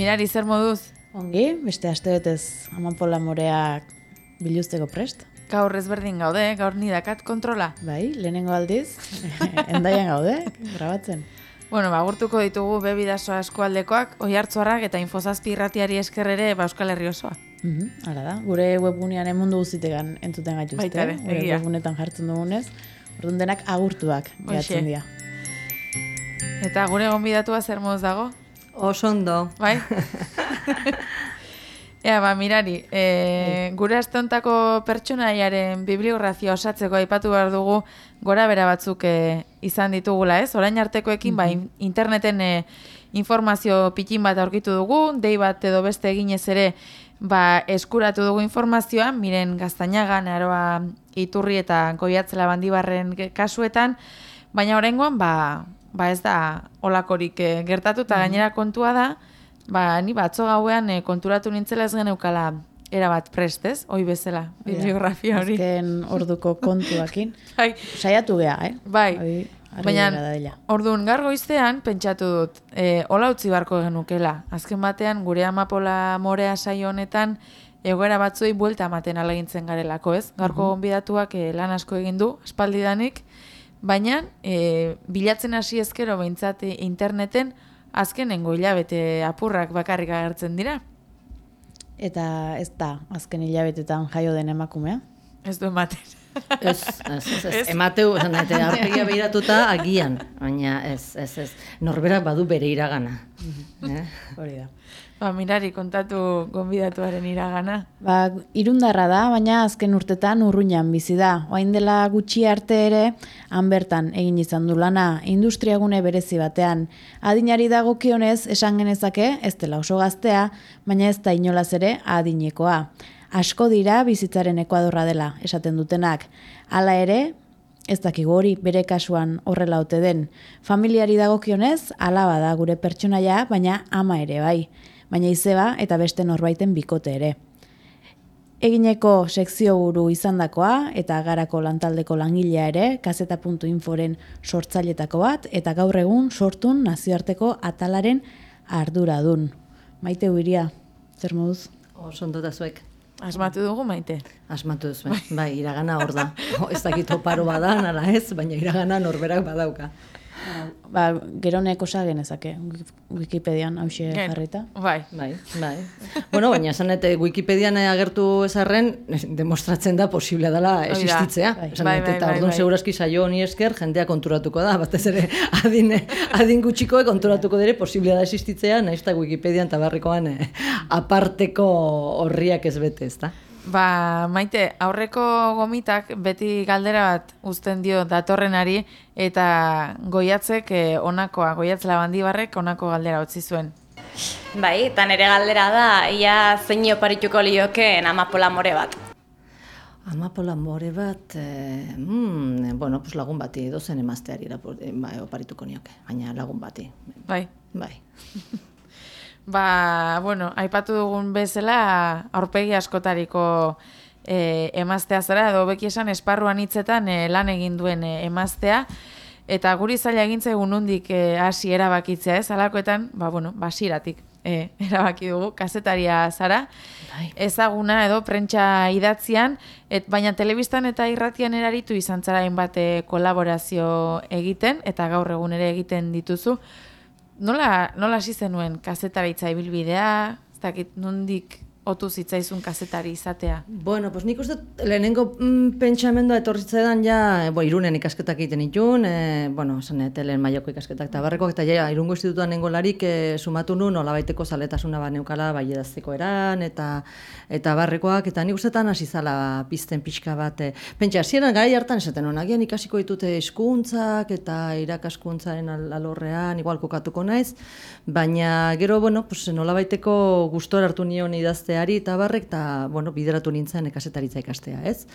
Mirari, zer moduz? Ongi, beste aste betez amapola moreak biluzteko prest. Gaur ezberdin gaude, gaur nidakat kontrola. Bai, lehenengo aldiz, endaian gaude, grabatzen. Bueno, ba, gurtuko ditugu bebidasoa eskualdekoak, oi hartzuarrak eta infozazpi irratiari eskerrere ba, Euskal Herri osoa. Mhm, Hala da, gure webgunean emundu guztitegan entzuten gaituzte. Baita ere, gure egia. webgunetan jartzen dugunez, orduan denak agurtuak gehatzen dira. Eta gure gonbidatua zer moduz dago? Oso ondo. Bai? Ea, ba, mirari, e, gure astontako pertsonaiaren bibliografia osatzeko aipatu behar dugu gora bera batzuk e, izan ditugula, ez? Orain artekoekin, ba, in- interneten e, informazio pitin bat aurkitu dugu, dei bat edo beste eginez ere ba, eskuratu dugu informazioa, miren gaztainaga, naroa iturri eta goiatzela bandibarren kasuetan, baina oraingoan ba, ba ez da olakorik e, gertatu eta gainera kontua da, ba, ni batzo gauean e, konturatu nintzela ez geneukala erabat prestez, hoi bezala, bibliografia hori. Azken orduko kontuakin. Bai, Saiatu geha, eh? Bai. Argi Baina, orduan, gaur goiztean, pentsatu dut, e, hola utzi barko genukela. Azken batean, gure amapola morea saio honetan, egoera batzuei buelta ematen alegintzen garelako, ez? Gaurko gonbidatuak e, lan asko egin du, espaldidanik, baina, e, bilatzen hasi ezkero behintzat e, interneten, azkenengo hilabete apurrak bakarrik agertzen dira. Eta ez da, azken hilabetetan jaio den emakumea. Ez du ematen. Ez, ez, ez, ez. Emateu, esan nahi, eta aurpegia behiratuta agian, baina ez, ez, ez. Norberak badu bere iragana. eh? Hori da. ba, mirari kontatu gonbidatuaren iragana. Ba, irundarra da, baina azken urtetan urruñan bizi da. Oain dela gutxi arte ere, han bertan egin izan du lana, industriagune berezi batean. Adinari dagokionez, esan genezake, ez dela oso gaztea, baina ez da inolaz ere adinekoa. Asko dira bizitzaren ekuadorra dela, esaten dutenak. Hala ere, Ez dakigu hori bere kasuan horrela ote den. Familiari dagokionez, alaba da gure pertsonaia, baina ama ere bai. Baina izeba eta beste norbaiten bikote ere. Egineko sekzio buru izandakoa eta garako lantaldeko langilea ere, kaseta.inforen sortzailetako bat, eta gaur egun sortun nazioarteko atalaren arduradun. Maite huiria, zer moduz? Da zuek. Asmatu dugu maite. Asmatu duzu, bai, iragana hor da. Ez dakit oparo badan, ala ez, baina iragana norberak badauka. Ba, gero neko genezake, Wikipedian hause jarrita. Bai. Bai, bai. bueno, baina esan eta Wikipedian agertu ezarren, demostratzen da posible dela da. existitzea. Bai. Esan Bai, bai, eta bai, orduan bai. segurazki saio honi esker jendea konturatuko da, batez ere adin, adin gutxikoek konturatuko dira posible da existitzea, nahiz eta Wikipedian tabarrikoan eh, aparteko horriak ez bete, ezta? Ba, maite, aurreko gomitak beti galdera bat uzten dio datorrenari eta goiatzek eh, onakoa, goiatzela bandibarrek onako galdera utzi zuen. Bai, eta nire galdera da, ia zein oparituko liokeen amapola more bat. Amapola more bat, eh, mm, bueno, pues lagun bati, dozen emazteari irapo- eh, ba, oparituko nioke, baina lagun bati, Bai. bai. Ba, bueno, aipatu dugun bezala aurpegi askotariko e, emaztea zara, edo beki esan esparruan hitzetan e, lan egin duen e, emaztea, eta guri zaila egintza egun nundik e, hasi erabakitzea ez, alakoetan, ba, bueno, basiratik e, erabaki dugu, kazetaria zara, Bai. ezaguna edo prentsa idatzian, et, baina telebistan eta irratian eraritu izan zara hainbat e, kolaborazio egiten, eta gaur egun ere egiten dituzu. Nola, nola hasi zenuen kazetaritza ibilbidea, ez dakit nondik otu zitzaizun kazetari izatea? Bueno, pues nik uste lehenengo mm, pentsamendua etorri zitzaidan ja, bo, irunen ikasketak egiten itun, e, bueno, esan eh, telen maioko ikasketak eta barrekoak, eta ja, irungo institutuan nengo larik e, sumatu nun, nolabaiteko zaletasuna bat neukala bai edazteko eran, eta eta barrekoak, eta nik ustetan hasi zala pizten pixka bat. E, pentsa, hasieran gai hartan esaten nuen, agian ikasiko ditute hizkuntzak eta irakaskuntzaren al- alorrean, igual kokatuko naiz, baina gero, bueno, pues, nolabaiteko gustora hartu nion idaztea ikasleari eta barrek, eta, bueno, bideratu nintzen ekasetaritza ikastea, ez?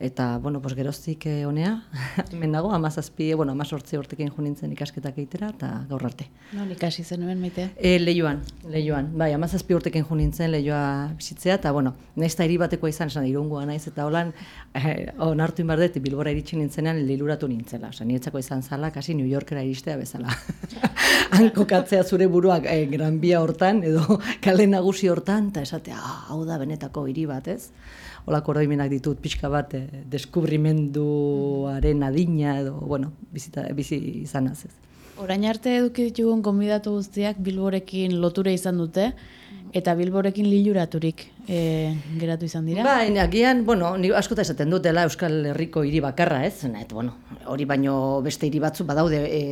Eta, bueno, pues, geroztik eh, honea, hemen dago, amazazpi, bueno, amazortzi hortekin jo ikasketak egitera, eta gaur arte. Non ikasi zenuen, maite? E, lehioan, lehioan, bai, amazazpi urtekin jo lehioa bizitzea, eta, bueno, nahiz eta iribatekoa izan, esan irungoa naiz, eta holan, eh, onartu inbardet, bilbora iritsi nintzenean liluratu nintzela, oza, niretzako izan zala, kasi New Yorkera iristea bezala. Han kokatzea zure buruak eh, Gran hortan, edo kale nagusi hortan, eta esatea, ah, hau da benetako hiri bat, ez? Olako oroimenak ditut pixka bat eh, deskubrimenduaren adina edo, bueno, bizita, bizi izanaz ez. Orain arte eduki ditugun konbidatu guztiak Bilborekin lotura izan dute, eta Bilborekin liluraturik e, geratu izan dira. Ba, agian, bueno, ni askota esaten dut dela Euskal Herriko hiri bakarra, ez? Net, bueno, hori baino beste hiri batzu badaude e,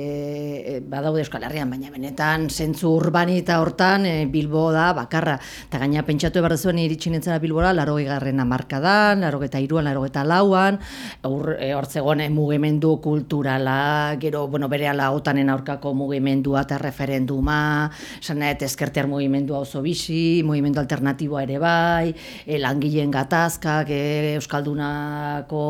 e, badaude Euskal Herrian, baina benetan zentzu urbani eta hortan e, Bilbo da bakarra. Eta gaina pentsatu ebar zuen iritsi nintzera Bilbora, laro egarren amarkadan, laro eta iruan, laro eta lauan, hor e, zegoen e, mugimendu kulturala, gero, bueno, bere ala otanen aurkako mugimendua eta referenduma, zanet, ezkertear mugimendua oso bisi, mugimendu alternatiboa ere bai, e, langileen gatazkak, e, Euskaldunako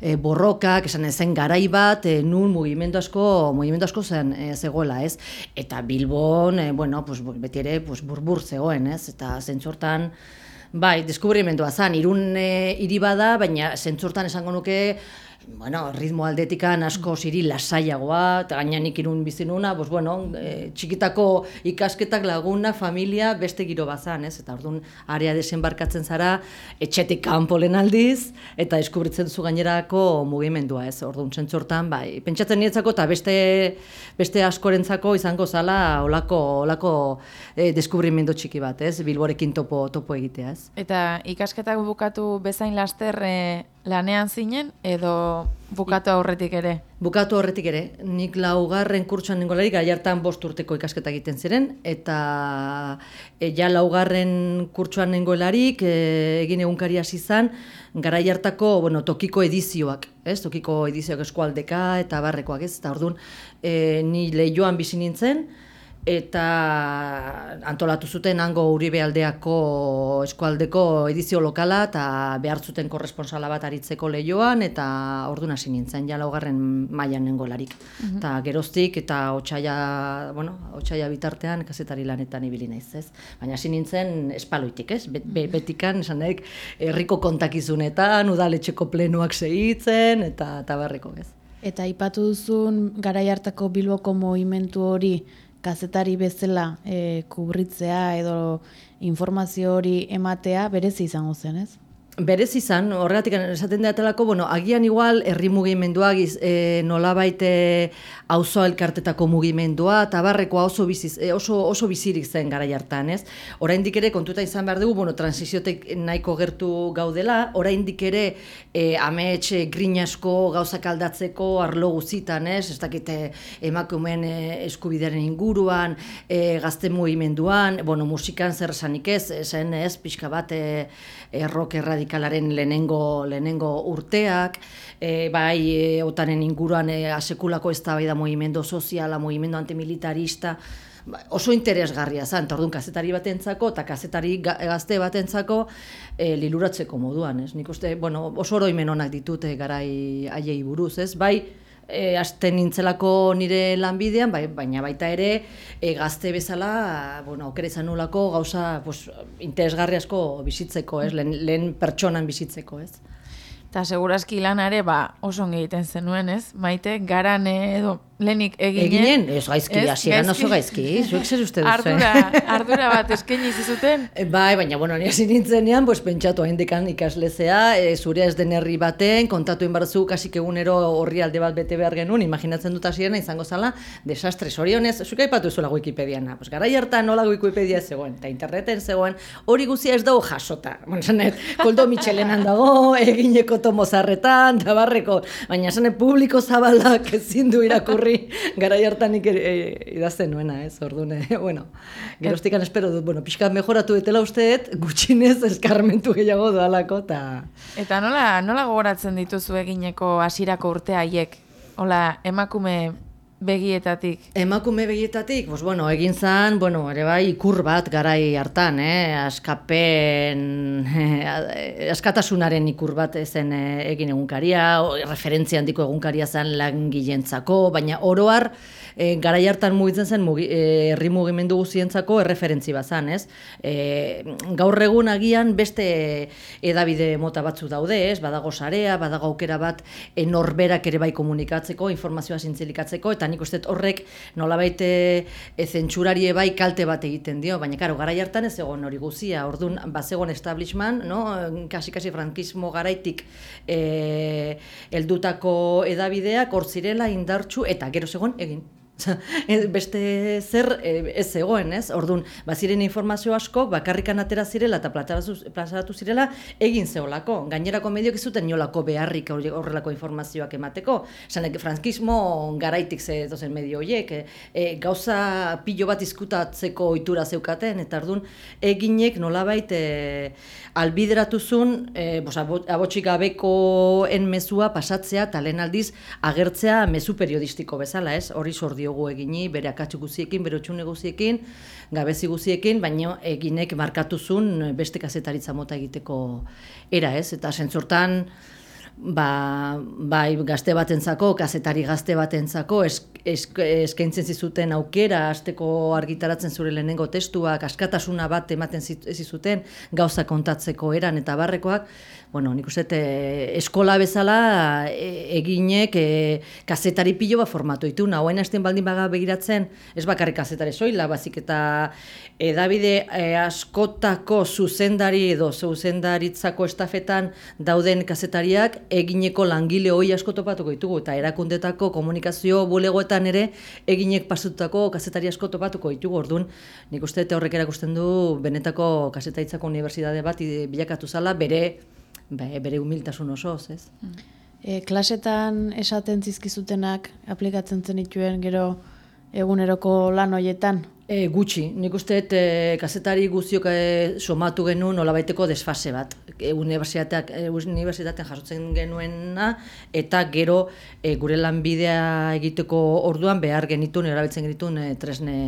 e, borrokak, esan zen garai bat, e, nun mugimendu asko, mugimendu asko zen e, zegoela, ez? Eta Bilbon, e, bueno, pues, beti ere, pues, burbur zegoen, ez? Eta zentzortan, bai, deskubrimendua zan, irun e, hiri bada, baina zentzortan esango nuke, bueno, ritmo aldetikan asko ziri lasaiagoa, eta gaina nik irun bizinuna, bos, bueno, e, txikitako ikasketak laguna, familia, beste giro bazan, ez? Eta orduan, area desenbarkatzen zara, etxetik kanpolen aldiz, eta eskubritzen zu gainerako mugimendua, ez? Orduan, zentzortan, bai, pentsatzen nietzako, eta beste, beste askorentzako izango zala olako, olako e, deskubrimendu txiki bat, ez? Bilborekin topo, topo egitea, ez? Eta ikasketak bukatu bezain laster e, lanean zinen edo bukatu aurretik ere? Bukatu aurretik ere. Nik laugarren kurtsuan ningo larik, hartan bost urteko ikasketa egiten ziren, eta e, ja laugarren kurtsuan ningo larik, e, egin egunkari hasi izan, gara hartako bueno, tokiko edizioak, ez? tokiko edizioak eskualdeka eta barrekoak, ez? Eta orduan, e, ni lehioan bizi nintzen, eta antolatu zuten hango Uribe aldeako eskualdeko edizio lokala eta behar zuten korresponsala bat aritzeko lehioan eta orduna hasi nintzen ja laugarren mailan nengolarik. Mm Eta geroztik eta otsaia, bueno, otsaia bitartean kazetari lanetan ibili naiz, ez? Baina hasi nintzen espaloitik, ez? Be, betikan esan daik herriko kontakizunetan udaletxeko plenuak segitzen eta tabarreko, ez? Eta aipatu duzun garai hartako Bilboko movimentu hori kazetari bezala e, kubritzea edo informazio hori ematea berezi izango zen, ez? Berez izan, horregatik esaten datelako, bueno, agian igual herri mugimendua e, nolabait e, auzo elkartetako mugimendua eta barrekoa oso biziz, e, oso, oso bizirik zen gara hartan, ez? Oraindik ere kontuta izan behar dugu, bueno, transiziotek nahiko gertu gaudela, oraindik ere e, amets grinasko gauzak aldatzeko arlo guzitan, ez? Ez dakite emakumeen e, eskubidearen inguruan, e, gazte mugimenduan, bueno, musikan zer esanik ez, zen ez, pixka bat e, errok erradikalaren lehenengo, lehenengo urteak, e, bai e, otanen inguruan e, asekulako ez da mugimendu soziala, mugimendu antimilitarista, ba, oso interesgarria zen, eta orduan kazetari batentzako eta kazetari gazte batentzako e, liluratzeko moduan, ez? Nik uste, bueno, oso oroimen onak ditute garai haiei buruz, ez? Bai, e, asten nintzelako nire lanbidean, bai, baina baita ere e, gazte bezala, bueno, okere izan gauza pues, interesgarri asko bizitzeko, ez? Lehen, lehen pertsonan bizitzeko, ez? Eta segurazki lan ere, ba, oso egiten zenuen, ez? Maite, garan edo lenik eginen. Eginen? Ez gaizki, hasieran oso gaizki. Zuek zer uste duzu? Ardura, ardura bat eskaini zizuten? E, bai, baina, bueno, ni hasi nintzenean, pues, pentsatu hain dekan ikaslezea, e, zure ez den herri baten, kontatu inbarzu, kasik egunero horri alde bat bete behar genuen, imaginatzen dut hasieran izango zala, desastre, zorionez, zuka ipatu zuela Wikipediana. Pues, gara hartan nola Wikipedia zegoen, eta interneten zegoen, hori guzia ez dago jasota. Bueno, zanet, koldo Michelenan dago, egineko tomozarretan, tabarreko, baina zanet, publiko zabalak ezin du irakurri horri garai hartan nik e, idazten nuena, ez, ordune, bueno, gerostikan espero dut, bueno, pixka mejoratu etela usteet, gutxinez eskarmentu gehiago doalako, eta... Eta nola, nola gogoratzen dituzu egineko hasirako urte haiek? Hola, emakume begietatik? Emakume begietatik, pues, bueno, egin zan, bueno, ere bai, ikur bat garai hartan, eh? askapen, askatasunaren ikur bat zen eh, egin egunkaria, referentzia handiko egunkaria zen langilentzako, baina oroar, e, garai hartan mugitzen zen mugi, e, herri mugimendu guztientzako erreferentzi bazan, ez? E, gaur egun agian beste edabide mota batzu daude, ez? Badago sarea, badago aukera bat enorberak ere bai komunikatzeko, informazioa zintzilikatzeko, eta nik uste horrek nolabait e, zentsurari bai kalte bat egiten dio, baina karo, garai hartan ez egon hori guzia, orduan bazegon establishment, no? kasi-kasi frankismo garaitik e, eldutako edabideak hor zirela indartxu eta gero zegoen egin. beste zer e, ez zegoen, ez? Orduan, baziren informazio asko, bakarrikan atera zirela eta plazaratu zirela, egin zeolako. Gainerako mediok ez zuten nolako beharrik horrelako informazioak emateko. Zanek, frankismo garaitik ze dozen medio horiek, e, gauza pilo bat izkutatzeko ohitura zeukaten, eta orduan, eginek nolabait e, albideratuzun, e, bos, abotxik gabeko enmezua pasatzea, eta lehen aldiz, agertzea mezu periodistiko bezala, ez? Hori sordio diogu egini, bere akatsu guziekin, bere otxune guziekin, gabezi guziekin, baina eginek markatuzun beste kazetaritza mota egiteko era ez, eta sentzortan, ba, bai gazte batentzako, kazetari gazte batentzako esk, esk, eskaintzen zizuten aukera, azteko argitaratzen zure lehenengo testuak, askatasuna bat ematen zizuten, gauza kontatzeko eran eta barrekoak, bueno, nik uste e, eskola bezala e, eginek e, kazetari pilo bat formatu ditu. Hauen hasten baldin baga begiratzen, ez bakarrik kazetari soila, bazik eta edabide e, askotako zuzendari edo zuzendaritzako estafetan dauden kazetariak egineko langile hoi asko topatuko ditugu eta erakundetako komunikazio bulegoetan ere eginek pasutako kazetari asko topatuko ditugu. Orduan, nik uste horrek erakusten du benetako kazetaritzako unibertsitate bat bilakatu zala bere bere humiltasun osoz, ez? E, klasetan esaten zizkizutenak aplikatzen zen ituen gero eguneroko lan hoietan? E, gutxi, nik uste e, kazetari guztiok e, somatu genuen olabaiteko desfase bat. E, universitateak, e, universitatean jasotzen genuena eta gero e, gure lanbidea egiteko orduan behar genitun, erabiltzen genitun e, tresne,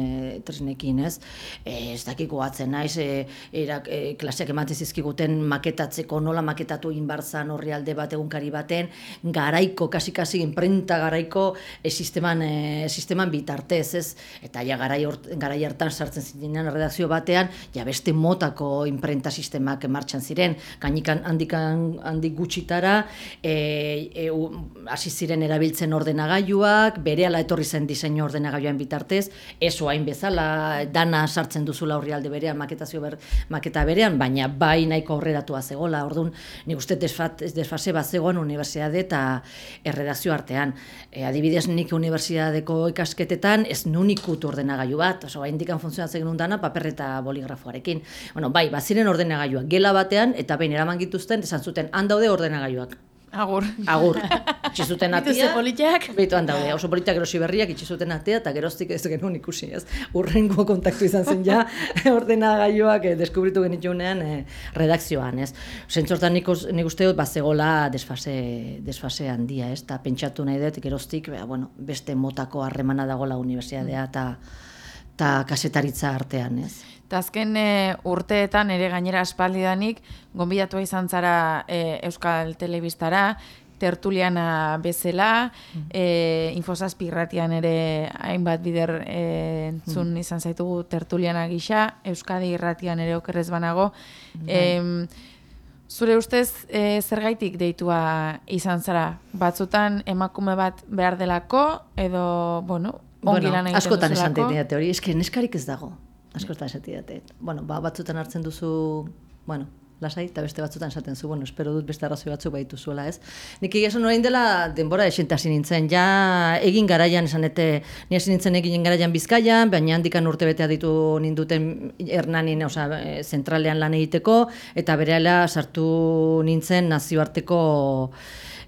tresnekin, ez? E, ez dakiko atzen naiz, e, era, e, klaseak ematen zizkiguten maketatzeko, nola maketatu inbarzan horri alde bat egunkari baten, garaiko, kasi-kasi, imprenta garaiko e, sisteman, e, sisteman bitartez, ez? Eta ja garai, garai hartan sartzen zirenean redakzio batean, ja beste motako imprenta sistemak martxan ziren, gainikan handikan handik gutxitara, e, e, hasi ziren erabiltzen ordenagailuak, berehala etorri zen diseinu ordenagailuan bitartez, ez hain bezala dana sartzen duzula alde berean, maketazio ber, maketa berean, baina bai nahiko aurreratua zegola, orduan, nik uste desfat, desfase bat zegoen unibertsitate eta erredazio artean. E, adibidez, nik unibertsitateko ikasketetan ez nunikut ordenagailu bat, oso oa indikan funtzionatzen genuen dana, paper eta boligrafoarekin. Bueno, bai, baziren ordenagailuak, gela batean, eta behin eraman gituzten, esan zuten, handaude ordenagailuak. Agur. Agur. Itxizuten atea. Bituze politiak. Bitu handaude, oso politiak erosi berriak itxizuten atea, eta geroztik ez genuen ikusi, ez. Urrengo kontaktu izan zen ja, ordenagailuak eh, deskubritu genitunean eh, redakzioan, ez. Zentzortan nik, nik uste dut, bazegola desfase, desfase handia, ez. Ta pentsatu nahi dut, geroztik, bueno, beste motako harremana dagoela universitatea, eta eta kasetaritza artean, ez? Eta azken e, urteetan ere gainera aspaldidanik, gonbidatua izan zara e, Euskal Telebistara, tertuliana bezala, mm. e, infosazpi ere hainbat bider e, zun mm. izan zaitugu tertuliana gisa, Euskadi irratian ere okerrez banago. E, zure ustez, e, zergaitik deitua izan zara? Batzutan emakume bat behar delako, edo, bueno, bueno, askotan esan dut hori, eske neskarik ez dago. Askotan esan dut. Bueno, ba, batzutan hartzen duzu, bueno, lasai, eta beste batzutan esaten zu, bueno, espero dut beste arrazoi batzuk baitu zuela, ez? Nik egia orain dela denbora esentasi nintzen, ja egin garaian esan ni hasi nintzen egin garaian bizkaian, baina handikan urte betea ditu ninduten hernanin, oza, zentralean lan egiteko, eta berehala sartu nintzen nazioarteko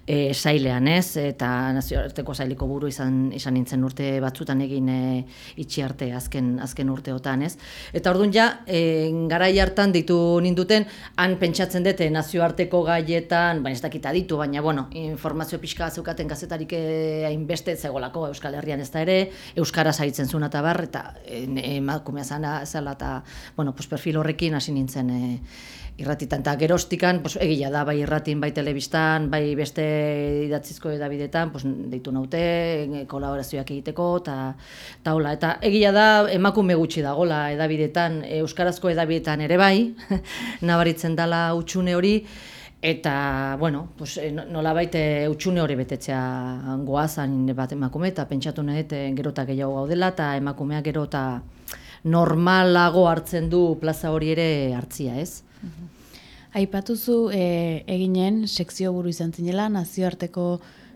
e, sailean, ez? Eta nazioarteko saileko buru izan izan nintzen urte batzutan egin e, itxi arte azken azken urteotan, ez? Eta ordun ja, e, garai hartan ditu ninduten han pentsatzen dute nazioarteko gaietan, baina ez dakita ditu, baina bueno, informazio pixka zeukaten gazetarik e, hainbeste zegolako Euskal Herrian ez da ere, euskara zaitzen zuna eta bar eta e, emakumea zana zela eta bueno, pues perfil horrekin hasi nintzen e, irratitan. Eta gerostikan, pues, egia da, bai irratin, bai telebistan, bai beste idatzizko edabidetan, pues, deitu naute, e, kolaborazioak egiteko, eta taula. Eta egia da, emakume gutxi dagola edabidetan, euskarazko edabidetan ere bai, nabaritzen dala utxune hori, Eta, bueno, pues, e, nola baite utxune hori betetzea goazan bat emakume, eta pentsatu nahi, gerota gehiago gaudela, eta emakumea gerota normalago hartzen du plaza hori ere hartzia, ez? Aipatuzu e, eginen sekzio buru izan zinela, nazioarteko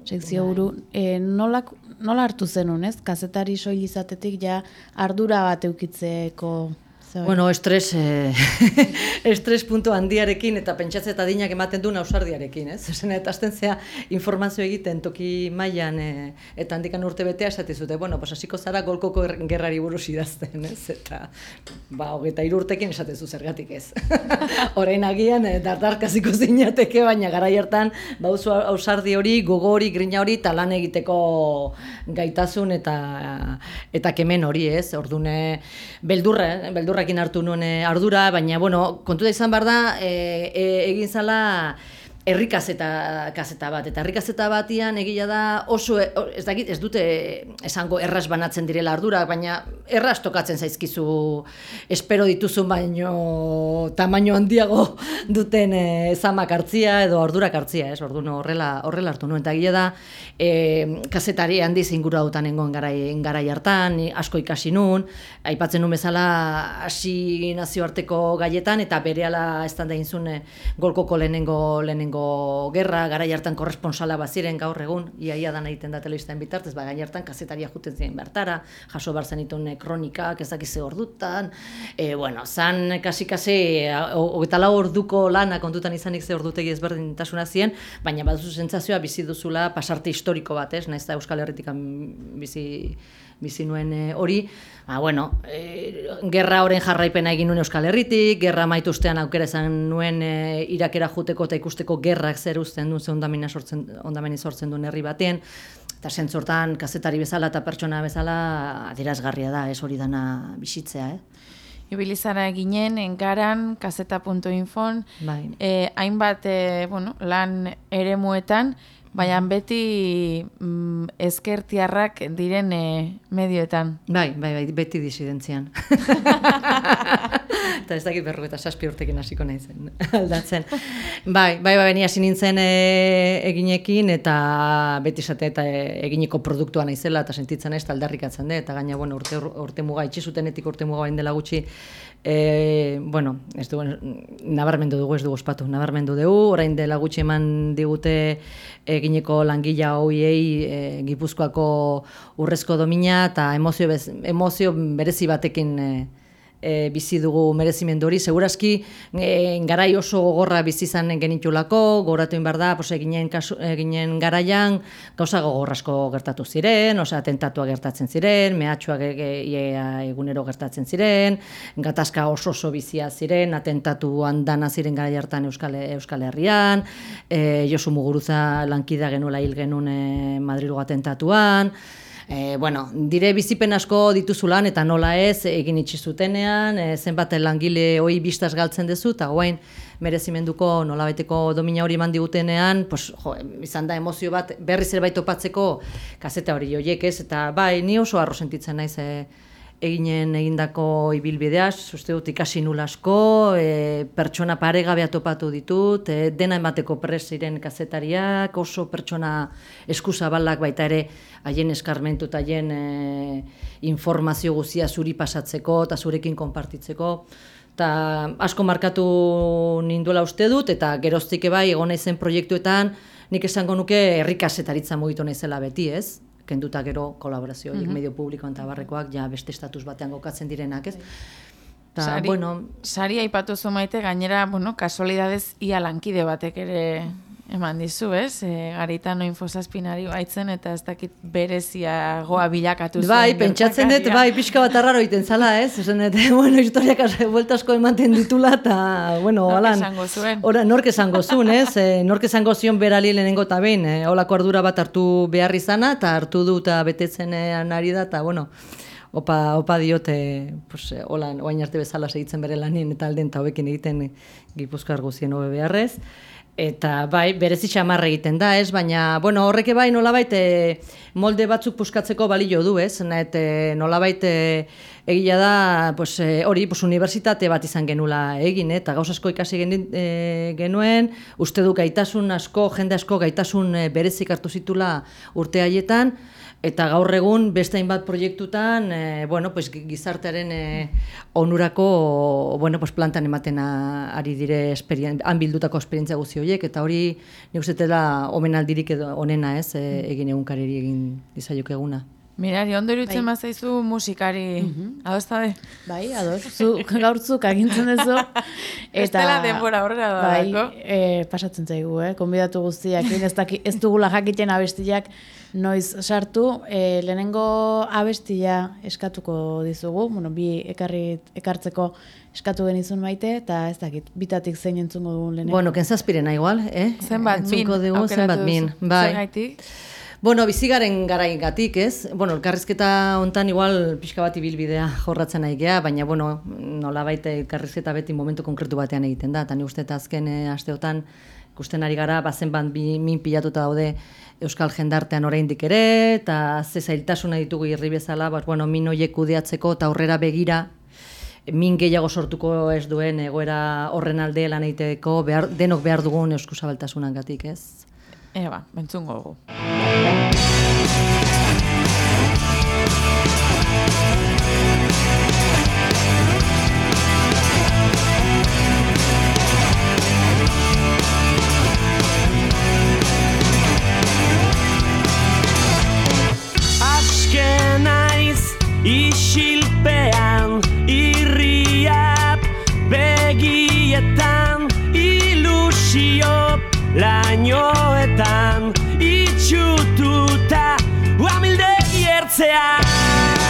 sekzio bai. buru. E, nola, nola hartu zenun, ez? Kazetari soil izatetik ja ardura bat eukitzeko Bueno, estres, eh, estres puntu handiarekin eta pentsatze eta dinak ematen du nausardiarekin, ez? Zen, eta azten zea informazio egiten toki mailan eh, eta handikan urte betea esate zute, bueno, pues hasiko zara golkoko er, gerrari buruz idazten, ez? Eta, ba, hogeita irurtekin esatezu zergatik ez. Horein agian, eh, dardarkaziko zinateke, baina gara hartan bauzu ausardi hori, gogo hori, grina hori, talan egiteko gaitasun eta eta kemen hori, ez? Ordune, beldurra, beldurra hartu nuen eh, ardura, baina, bueno, kontu da izan behar da, e, e, egin zala, herri kaseta, kaseta bat. Eta herri kaseta batian egia da oso, ez dakit, ez dute esango erraz banatzen direla ardura, baina erraz tokatzen zaizkizu espero dituzun baino tamaino handiago duten e, zamak hartzia edo ardurak hartzia, ez? Orduan horrela, horrela hartu nuen. Eta egia da, e, kasetari handi zingura dutan engoen garai, garai hartan, asko ikasi nun, aipatzen nun bezala hasi nazioarteko gaietan, eta bere ala ez da inzun e, golkoko lehenengo, lehenengo gerra, gara hartan korresponsala baziren gaur egun, iaia da egiten da telebistan bitartez, ba, gai hartan kazetaria juten ziren bertara, jaso barzen itun kronikak, ez dakize ordutan, e, bueno, zan kasi-kasi, hogeita lau orduko lana kontutan izanik ze ordutegi ezberdintasuna ziren, baina baduzu sentsazioa bizi duzula pasarte historiko bat, ez, naiz da Euskal Herritik bizi bizi nuen eh, hori, ba, bueno, e, gerra horren jarraipena egin nuen Euskal Herritik, gerra maituztean aukera izan nuen e, irakera juteko eta ikusteko gerrak zer uzten duen, ze ondamena sortzen, ondamena sortzen duen herri batean, eta sentzortan kazetari bezala eta pertsona bezala adirazgarria da, ez hori dana bisitzea, eh? Ibilizara eginen, engaran, kaseta.infon, bai. eh, hainbat eh, bueno, lan ere muetan, Baina beti mm, ezkertiarrak diren e, medioetan. Bai, bai, bai, beti disidentzian. eta ez dakit berro eta saspi urtekin hasiko nahi zen, aldatzen. Bai, bai, bai, hasi nintzen e, eginekin, eta beti esate eta e, egineko produktua naizela, eta sentitzen ez, aldarrikatzen da, eta gaina, bueno, urte, urte muga, itxizutenetik urte muga bain dela gutxi, E, bueno, ez dugu, nabarmendu dugu, ez dugu ospatu, nabarmendu dugu, orain dela gutxi eman digute egineko langila hoiei e, Gipuzkoako urrezko domina eta emozio, bez, emozio berezi batekin e, e, bizi dugu merezimendu hori, segurazki e, garai oso gogorra bizi izan genitulako, gogoratu inbar da, pos, eginen, kasu, eginen garaian, gauza gogorrasko gertatu ziren, osa atentatua gertatzen ziren, mehatxuak e, e, egunero gertatzen ziren, gatazka oso oso bizia ziren, atentatu handana ziren garai hartan Euskal, Euskal Herrian, e, Josu Muguruza lankida genuela hil genuen e, Madrilu atentatuan, e, bueno, dire bizipen asko dituzulan eta nola ez egin itxi zutenean, e, zenbat langile hoi biztas galtzen dezu eta guain merezimenduko nolabaiteko domina hori eman digutenean, pues, jo, izan da emozio bat berri zerbait topatzeko kaseta hori joiek ez, eta bai, ni oso arro sentitzen naiz e, eginen egindako ibilbidea, uste dut ikasi nulasko, e, pertsona paregabea topatu ditut, e, dena emateko presiren kazetariak, oso pertsona eskuzabalak baita ere haien eskarmentu eta haien e, informazio guzia zuri pasatzeko eta zurekin konpartitzeko. Eta asko markatu ninduela uste dut, eta geroztik ebai egon zen proiektuetan, nik esango nuke herrikazetaritza mugitu naizela beti, ez? Kenduta gero kolaborazio mm medio publiko eta barrekoak ja beste estatus batean gokatzen direnak, ez? Ta, sari, bueno, sari aipatu zu maite gainera, bueno, kasualidadez ia lankide batek ere eman dizu, ez? E, garitano infosazpinari baitzen eta ez dakit bereziagoa bilakatu zuen. Bai, pentsatzen dut, bai, pixka bat arraro iten zala, ez? Ezen dut, bueno, historiak bueltasko ematen ditula, eta, bueno, Nork holan. esango zuen. Ora, nork esango zuen, ez? E, nork esango zion berali lehenengo eta behin, e, holako ardura bat hartu behar izana, eta hartu du eta betetzen ari da, eta, bueno, opa, opa diote, pues, e, holan, oain arte bezala segitzen bere lanien eta alden eta hobekin egiten gipuzkoar guzien hobe beharrez. Eta bai, berezi xamar egiten da, ez? Baina, bueno, horreke bai nolabait e, molde batzuk puskatzeko balio du, ez? Naet, e, nolabait e, egia da, pues, e, hori, pues, unibertsitate bat izan genula egin, eta gauz asko ikasi gen, e, genuen, uste du gaitasun asko, jende asko gaitasun e, berezik hartu zitula urte haietan, Eta gaur egun beste hainbat proiektutan, e, bueno, pues, gizartearen e, onurako bueno, pues, plantan ematen ari dire esperien, han bildutako esperientzia guzti horiek, eta hori nik uste dela omenaldirik edo onena ez, e, egin egunkariri egin dizaiok eguna. Mirari, ondo irutzen bai. mazaizu musikari. Ados tabe? Bai, ados, zu, gaurtzuk agintzen duzu. Ez dela denbora horrela bai, doalako. e, pasatzen zaigu, eh? konbidatu guztiak, ez, daki, ez dugula jakiten abestiak noiz sartu, e, lehenengo abestia eskatuko dizugu, bueno, bi ekarri, ekartzeko eskatu genizun maite, eta ez dakit, bitatik zein entzungo dugun lehenengo. Bueno, kentzazpirena igual, eh? Zenbat min dugu, zenbat min, bai. Zergaitik? Bueno, bizigaren garaigatik, ez? Bueno, elkarrizketa hontan igual pixka bat ibilbidea jorratzen nahi gea, baina, bueno, nola baita elkarrizketa beti momentu konkretu batean egiten da, eta ni uste eta azken eh, asteotan ikusten ari gara, bazen bat min pilatuta daude Euskal jendartean oraindik ere, eta ze zailtasuna ditugu irri bezala, bat, bueno, min horiek kudeatzeko eta aurrera begira, min gehiago sortuko ez duen egoera horren alde lan egiteko, behar, denok behar dugun euskuzabaltasunagatik, ez? Eba, bentzungo dugu. Aske naiz isilpean irriak begietan ilusio lainoetan itxututa amildegi ertzean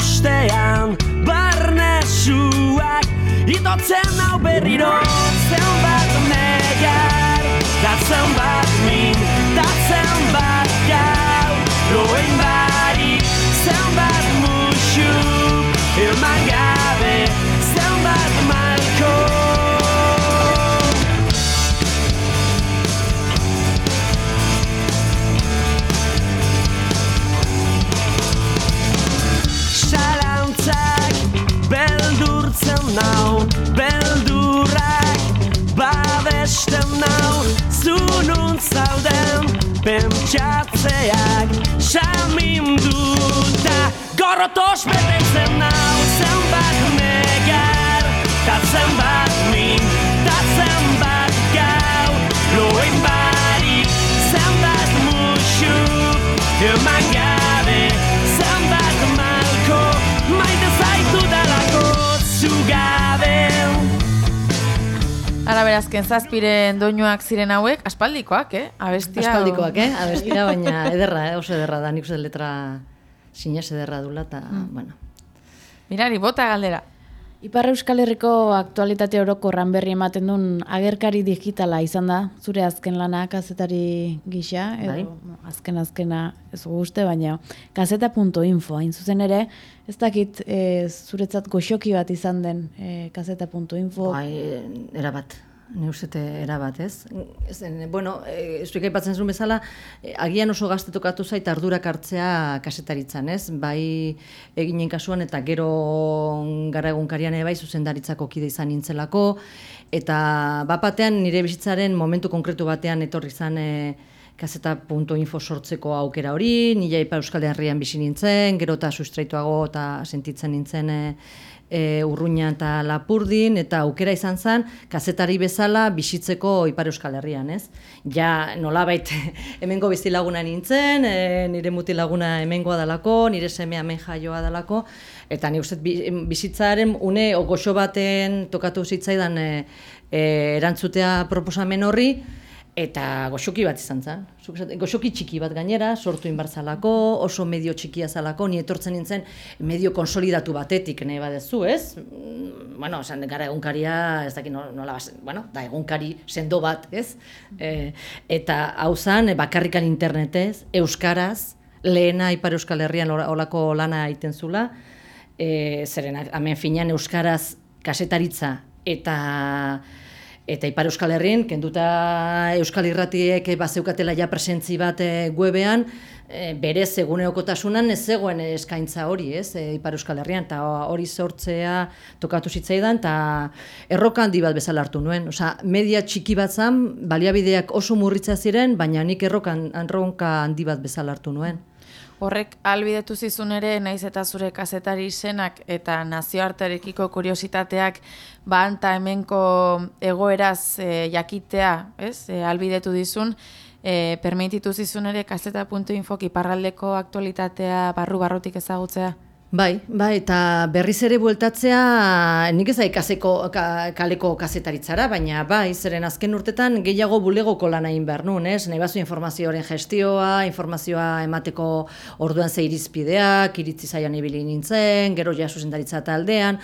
ikustean barnesuak itotzen hau berriro. Zenbat negar da zenbat min da zenbat gau loen barik zunun zauden pentsatzeak saminduta gorrotos betetzen nau, zenbat negar, ta zenbat Ara berazken zazpiren doinuak ziren hauek, aspaldikoak, eh? Abestia... Aspaldikoak, eh? Abestira, baina ederra, eh? oso ederra da, nik uste letra sinez ederra dula, eta, bueno. Mirari, bota galdera. Ipar Euskal Herriko aktualitate orokorran berri ematen duen agerkari digitala izan da, zure azken lana kazetari gisa, edo Bai. azken azkena ez guzte, baina kazeta.info, hain zuzen ere, ez dakit e, zuretzat goxoki bat izan den e, kazeta.info, Bai, erabat, ne ustete erabat, ez? Zen, bueno, e, zuek aipatzen zuen bezala, e, agian oso gazte tokatu zait ardurak hartzea kasetaritzan, ez? Bai eginen kasuan eta gero gara egunkarian bai zuzendaritzako kide izan nintzelako, eta bapatean nire bizitzaren momentu konkretu batean etorri zan e, kaseta.info sortzeko aukera hori, nila Ipar Euskal Herrian bizi nintzen, gero eta sustraituago eta sentitzen nintzen e, e, urruña eta lapurdin, eta aukera izan zen, kazetari bezala bizitzeko Ipar Euskal Herrian, ez? Ja, nolabait, hemengo bizilaguna nintzen, e, nire mutilaguna hemengoa dalako, nire semea hemen jaioa dalako, eta ni uste bi- bizitzaren une goxo baten tokatu zitzaidan e, e, erantzutea proposamen horri, eta goxoki bat izan zen. Goxoki txiki bat gainera, sortu inbar zalako, oso medio txikia zalako, ni etortzen nintzen medio konsolidatu batetik nahi badezu, ez? Mm, Bueno, esan gara egunkaria, ez dakit no- nola, bueno, da egunkari sendo bat, ez? E, eta hau zen, bakarrikan internetez, euskaraz, lehena Ipar Euskal Herrian holako lana egiten zula, e, zeren hemen finean euskaraz kasetaritza eta eta Ipar Euskal Herrin, kenduta Euskal Irratiek bazeukatela ja presentzi bat e, webean, e, berez egunerokotasunan ez zegoen eskaintza hori, ez, e, Ipar Euskal Herrian, eta hori sortzea tokatu zitzaidan, eta erroka handi bat bezala hartu nuen. Osea, media txiki bat zan, baliabideak oso murritza ziren, baina nik errokan erronka handi bat bezala hartu nuen. Horrek albidetu zizun ere, naiz eta zure kazetari izenak eta nazioartearekiko kuriositateak ba anta hemenko egoeraz e, jakitea, ez? E, albidetu dizun, e, permititu zizun ere kaseta.info iparraldeko aktualitatea barru-barrutik ezagutzea. Bai, bai, eta berriz ere bueltatzea, nik ez da ikaseko ka, kaleko kazetaritzara, baina bai, zeren azken urtetan gehiago bulegoko lan egin behar nuen, ez? Nahi bazu informazioaren gestioa, informazioa emateko orduan ze irizpideak, iritzi zaian ibili nintzen, gero ja zuzendaritza taldean,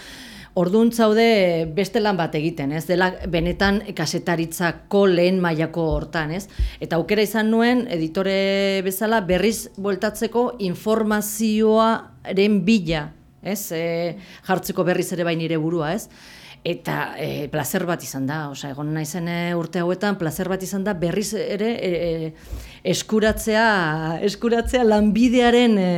Orduan zaude beste lan bat egiten, ez? Dela benetan kasetaritzako lehen mailako hortan, ez? Eta aukera izan nuen editore bezala berriz bueltatzeko informazioaren bila, ez? E, jartzeko berriz ere bai nire burua, ez? Eta e, placer bat izan da, osea, egon naizen e, urte hauetan placer bat izan da berriz ere e, e, eskuratzea, eskuratzea lanbidearen e,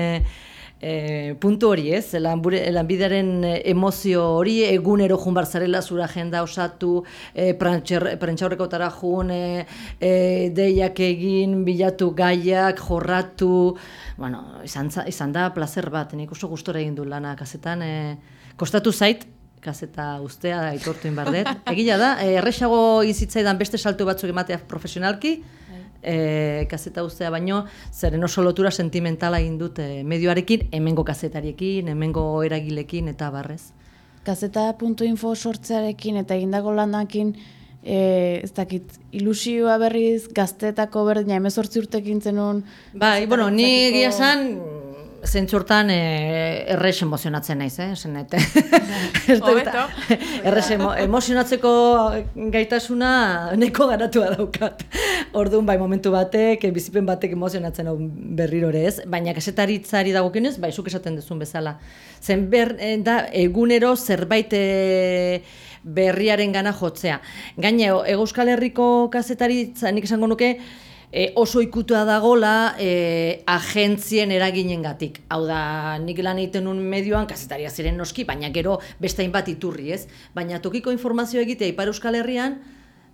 e, puntu hori, ez? Lanbure, lanbidearen e, emozio hori egunero jun bar zarela zure agenda osatu, e, prentxaurrekotara jun, e, e, deiak egin, bilatu gaiak, jorratu, bueno, izan, za- izan da placer bat, nik oso gustora egin du lana kazetan, e, kostatu zait, kaseta ustea aitortu inbardet. Egia da, e, erresago izitzaidan beste saltu batzuk ematea profesionalki, e, kaseta ustea baino, zeren oso lotura sentimentala egin dut e, medioarekin, hemengo kazetariekin, hemengo eragilekin eta barrez. Gazeta.info sortzearekin eta egindako landakin, e, ez dakit, ilusioa berriz gaztetako berdina, emezortzi urtekin zenun. Bai, bueno, ni egia esan, zentzurtan e, errex emozionatzen naiz, eh? Hobeto. Errex emo, emozionatzeko gaitasuna neko garatua daukat. Orduan bai momentu batek, eh, bizipen batek emozionatzen hau berriro ere ez, baina kasetaritzari dagokionez, bai zuk esaten duzun bezala. Zen ber, eh, da egunero zerbait eh, berriaren gana jotzea. Gaine, Ego Euskal Herriko kazetaritza, nik esango nuke, e, oso ikutua dagola e, agentzien eraginengatik. Hau da, nik lan egiten nun medioan, kazetaria ziren noski, baina gero beste hainbat iturri, ez? Baina tokiko informazio egitea Ipar Euskal Herrian,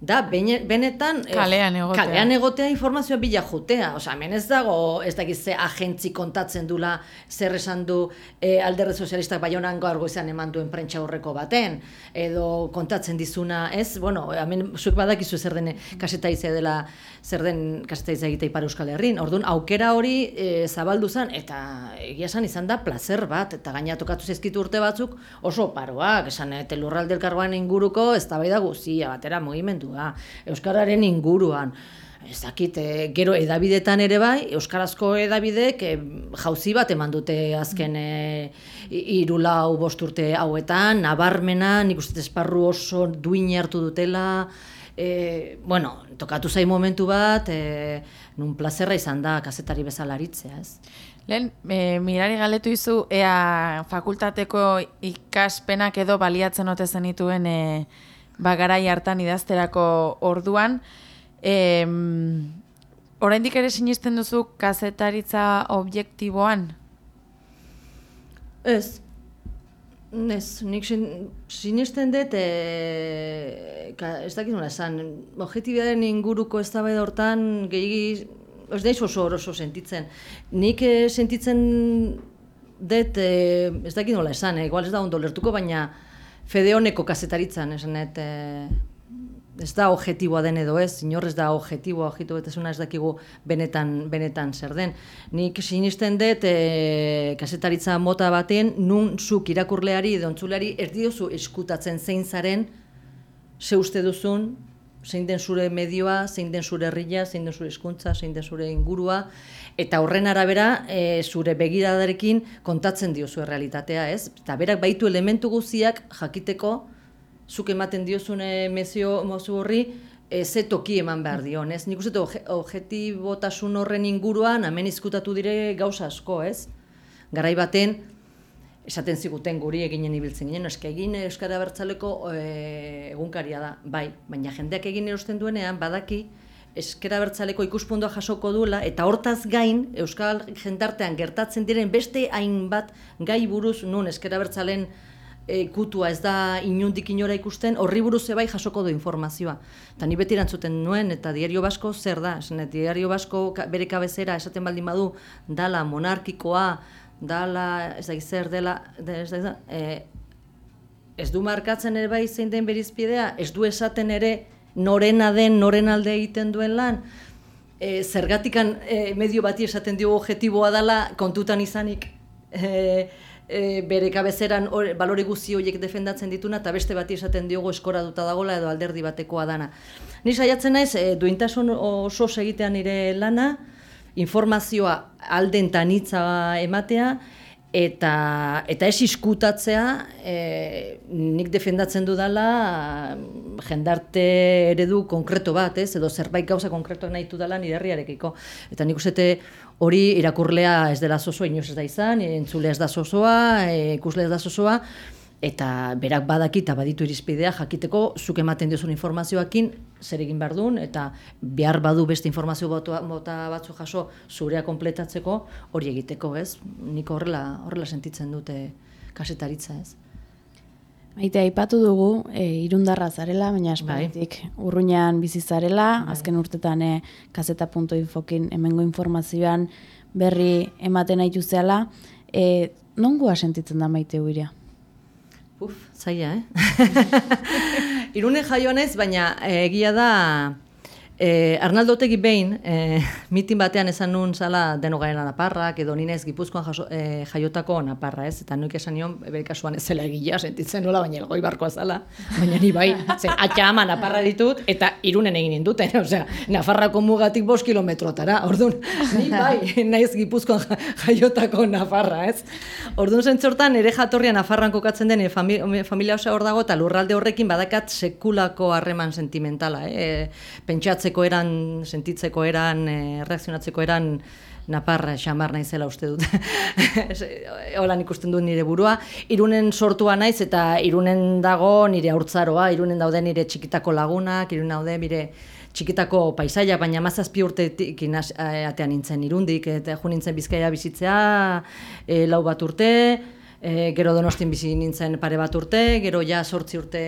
da bene- benetan eh, Kalean egotea. kalean egotea informazioa bila jotea. Osea, hemen ez dago, ez dakit ze agentzi kontatzen dula zer esan du e, alderdi sozialistak baionan gaur goizan eman duen prentsa horreko baten, edo kontatzen dizuna, ez? Bueno, hemen zuek badakizu zer den kasetaitza dela, zer den kasetaitza egitea Ipar Euskal Herrin. Orduan, aukera hori e, zabaldu zen, eta egia esan izan da placer bat, eta gaina tokatu zaizkitu urte batzuk oso paroak, esan, eta lurralde elkargoan inguruko, ez da guzia batera mugimendua, Euskararen inguruan. Ez dakit, e, gero edabidetan ere bai, Euskarazko edabidek e, jauzi bat eman dute azken e, hiru lau bost urte hauetan, nabarmena, nik uste esparru oso duin hartu dutela, e, bueno, tokatu zai momentu bat, e, nun plazerra izan da kazetari bezala aritzea, ez? Lehen, e, mirari galetu izu, ea fakultateko ikaspenak edo baliatzen ote zenituen e, bagarai hartan idazterako orduan. E, oraindik ere sinisten duzu kazetaritza objektiboan? Ez. Ez, nik sin, sinesten dut, e, ka, ez dakit nola esan, objetibidaren inguruko eztabaida hortan gehi ez naiz oso oso sentitzen. Nik eh, sentitzen dut, eh, ez dakit nola esan, eh, igual ez da ondo lertuko, baina fede honeko kazetaritzan, esan dut, eh, ez da objetiboa den edo ez, inor ez da objetiboa, ojitu betasuna ez dakigu benetan, benetan zer den. Nik sinisten dut e, kasetaritza mota baten, nun zuk irakurleari edo entzuleari ez diozu eskutatzen zein zaren, ze uste duzun, zein den zure medioa, zein den zure herria, zein den zure hizkuntza, zein den zure ingurua, eta horren arabera e, zure begiradarekin kontatzen diozu errealitatea, ez? Eta berak baitu elementu guztiak jakiteko zuk ematen diozune mezio mozu horri, e, ze toki eman behar dion, ez? Nik uste objetibotasun horren inguruan, hemen izkutatu dire gauza asko, ez? Garai baten, esaten ziguten guri eginen ibiltzen ginen, eske egin Euskara Bertzaleko e, egunkaria da, bai, baina jendeak egin erosten duenean, badaki, Eskera Bertzaleko ikuspuntua jasoko duela, eta hortaz gain, Euskal jendartean gertatzen diren beste hainbat gai buruz nun Eskera Bertzalen e, kutua ez da inundik inora ikusten, horri buruz bai jasoko du informazioa. Eta ni beti erantzuten nuen, eta Diario Basko zer da? Esanet, Diario Basko bere kabezera esaten baldin badu, dala monarkikoa, dala, ez da zer dela, de, ez da, e, ez du markatzen ere bai zein den berizpidea, ez du esaten ere norena den, noren alde egiten duen lan, e, zergatikan e, medio bati esaten diogu objetiboa dela kontutan izanik e, e, bere kabezeran hor- balore guzti horiek defendatzen dituna eta beste bati esaten diogu eskoratuta dagola edo alderdi batekoa dana. Ni saiatzen naiz e, duintasun oso egitean nire lana, informazioa alden tanitza ematea, eta eta ez iskutatzea e, nik defendatzen dudala jendarte eredu konkreto bat, ez? edo zerbait gauza konkretuak nahitu dela nire herriarekiko. Eta nik uste hori irakurlea ez dela zozoa inoz ez da izan, entzule ez da zozoa, e, ikusle ez da zozoa, eta berak badaki eta baditu irizpidea jakiteko zuk ematen diozun informazioakin zer egin behar duen, eta behar badu beste informazio botua- mota batzu jaso zurea konpletatzeko hori egiteko, ez? Nik horrela, horrela sentitzen dute kasetaritza, ez? Maite, aipatu dugu, e, irundarra zarela, baina aspalditik urruñan bizi zarela, azken urtetan e, kaseta.infokin hemengo informazioan berri ematen aitu zehala, e, nongoa sentitzen da maite huirea? Uf, zaila, eh? Irune jaio naiz, baina eh, egia da eh, Arnaldo Otegi behin eh, mitin batean esan nun zala deno garen naparrak, edo ninez Gipuzkoan jaso, eh, jaiotako naparra, ez? Eta nuik esan nion, bere kasuan ez zela egia sentitzen nola, baina elgoi barkoa zala. Baina ni bai, zen atxa ama naparra ditut, eta irunen egin induten, osea, Nafarrako mugatik bost kilometrotara, orduan, ni bai, naiz Gipuzkoan ja- jaiotako nafarra, ez? Orduan zentzortan, ere jatorria Nafarran kokatzen den, e, fami, familia osa hor dago, eta lurralde horrekin badakat sekulako harreman sentimentala, eh? Pentsatzeko eran, sentitzeko eran, e, reakzionatzeko eran, Naparra xamar naizela uste dut. Holan ikusten dut nire burua. Irunen sortua naiz eta irunen dago nire haurtzaroa, irunen daude nire txikitako lagunak, irunen daude nire txikitako paisaia, baina mazazpi urtetik inaz, eh, atean nintzen irundik, eta jo nintzen bizkaia bizitzea, e, lau bat urte, e, gero donostin bizi nintzen pare bat urte, gero ja sortzi urte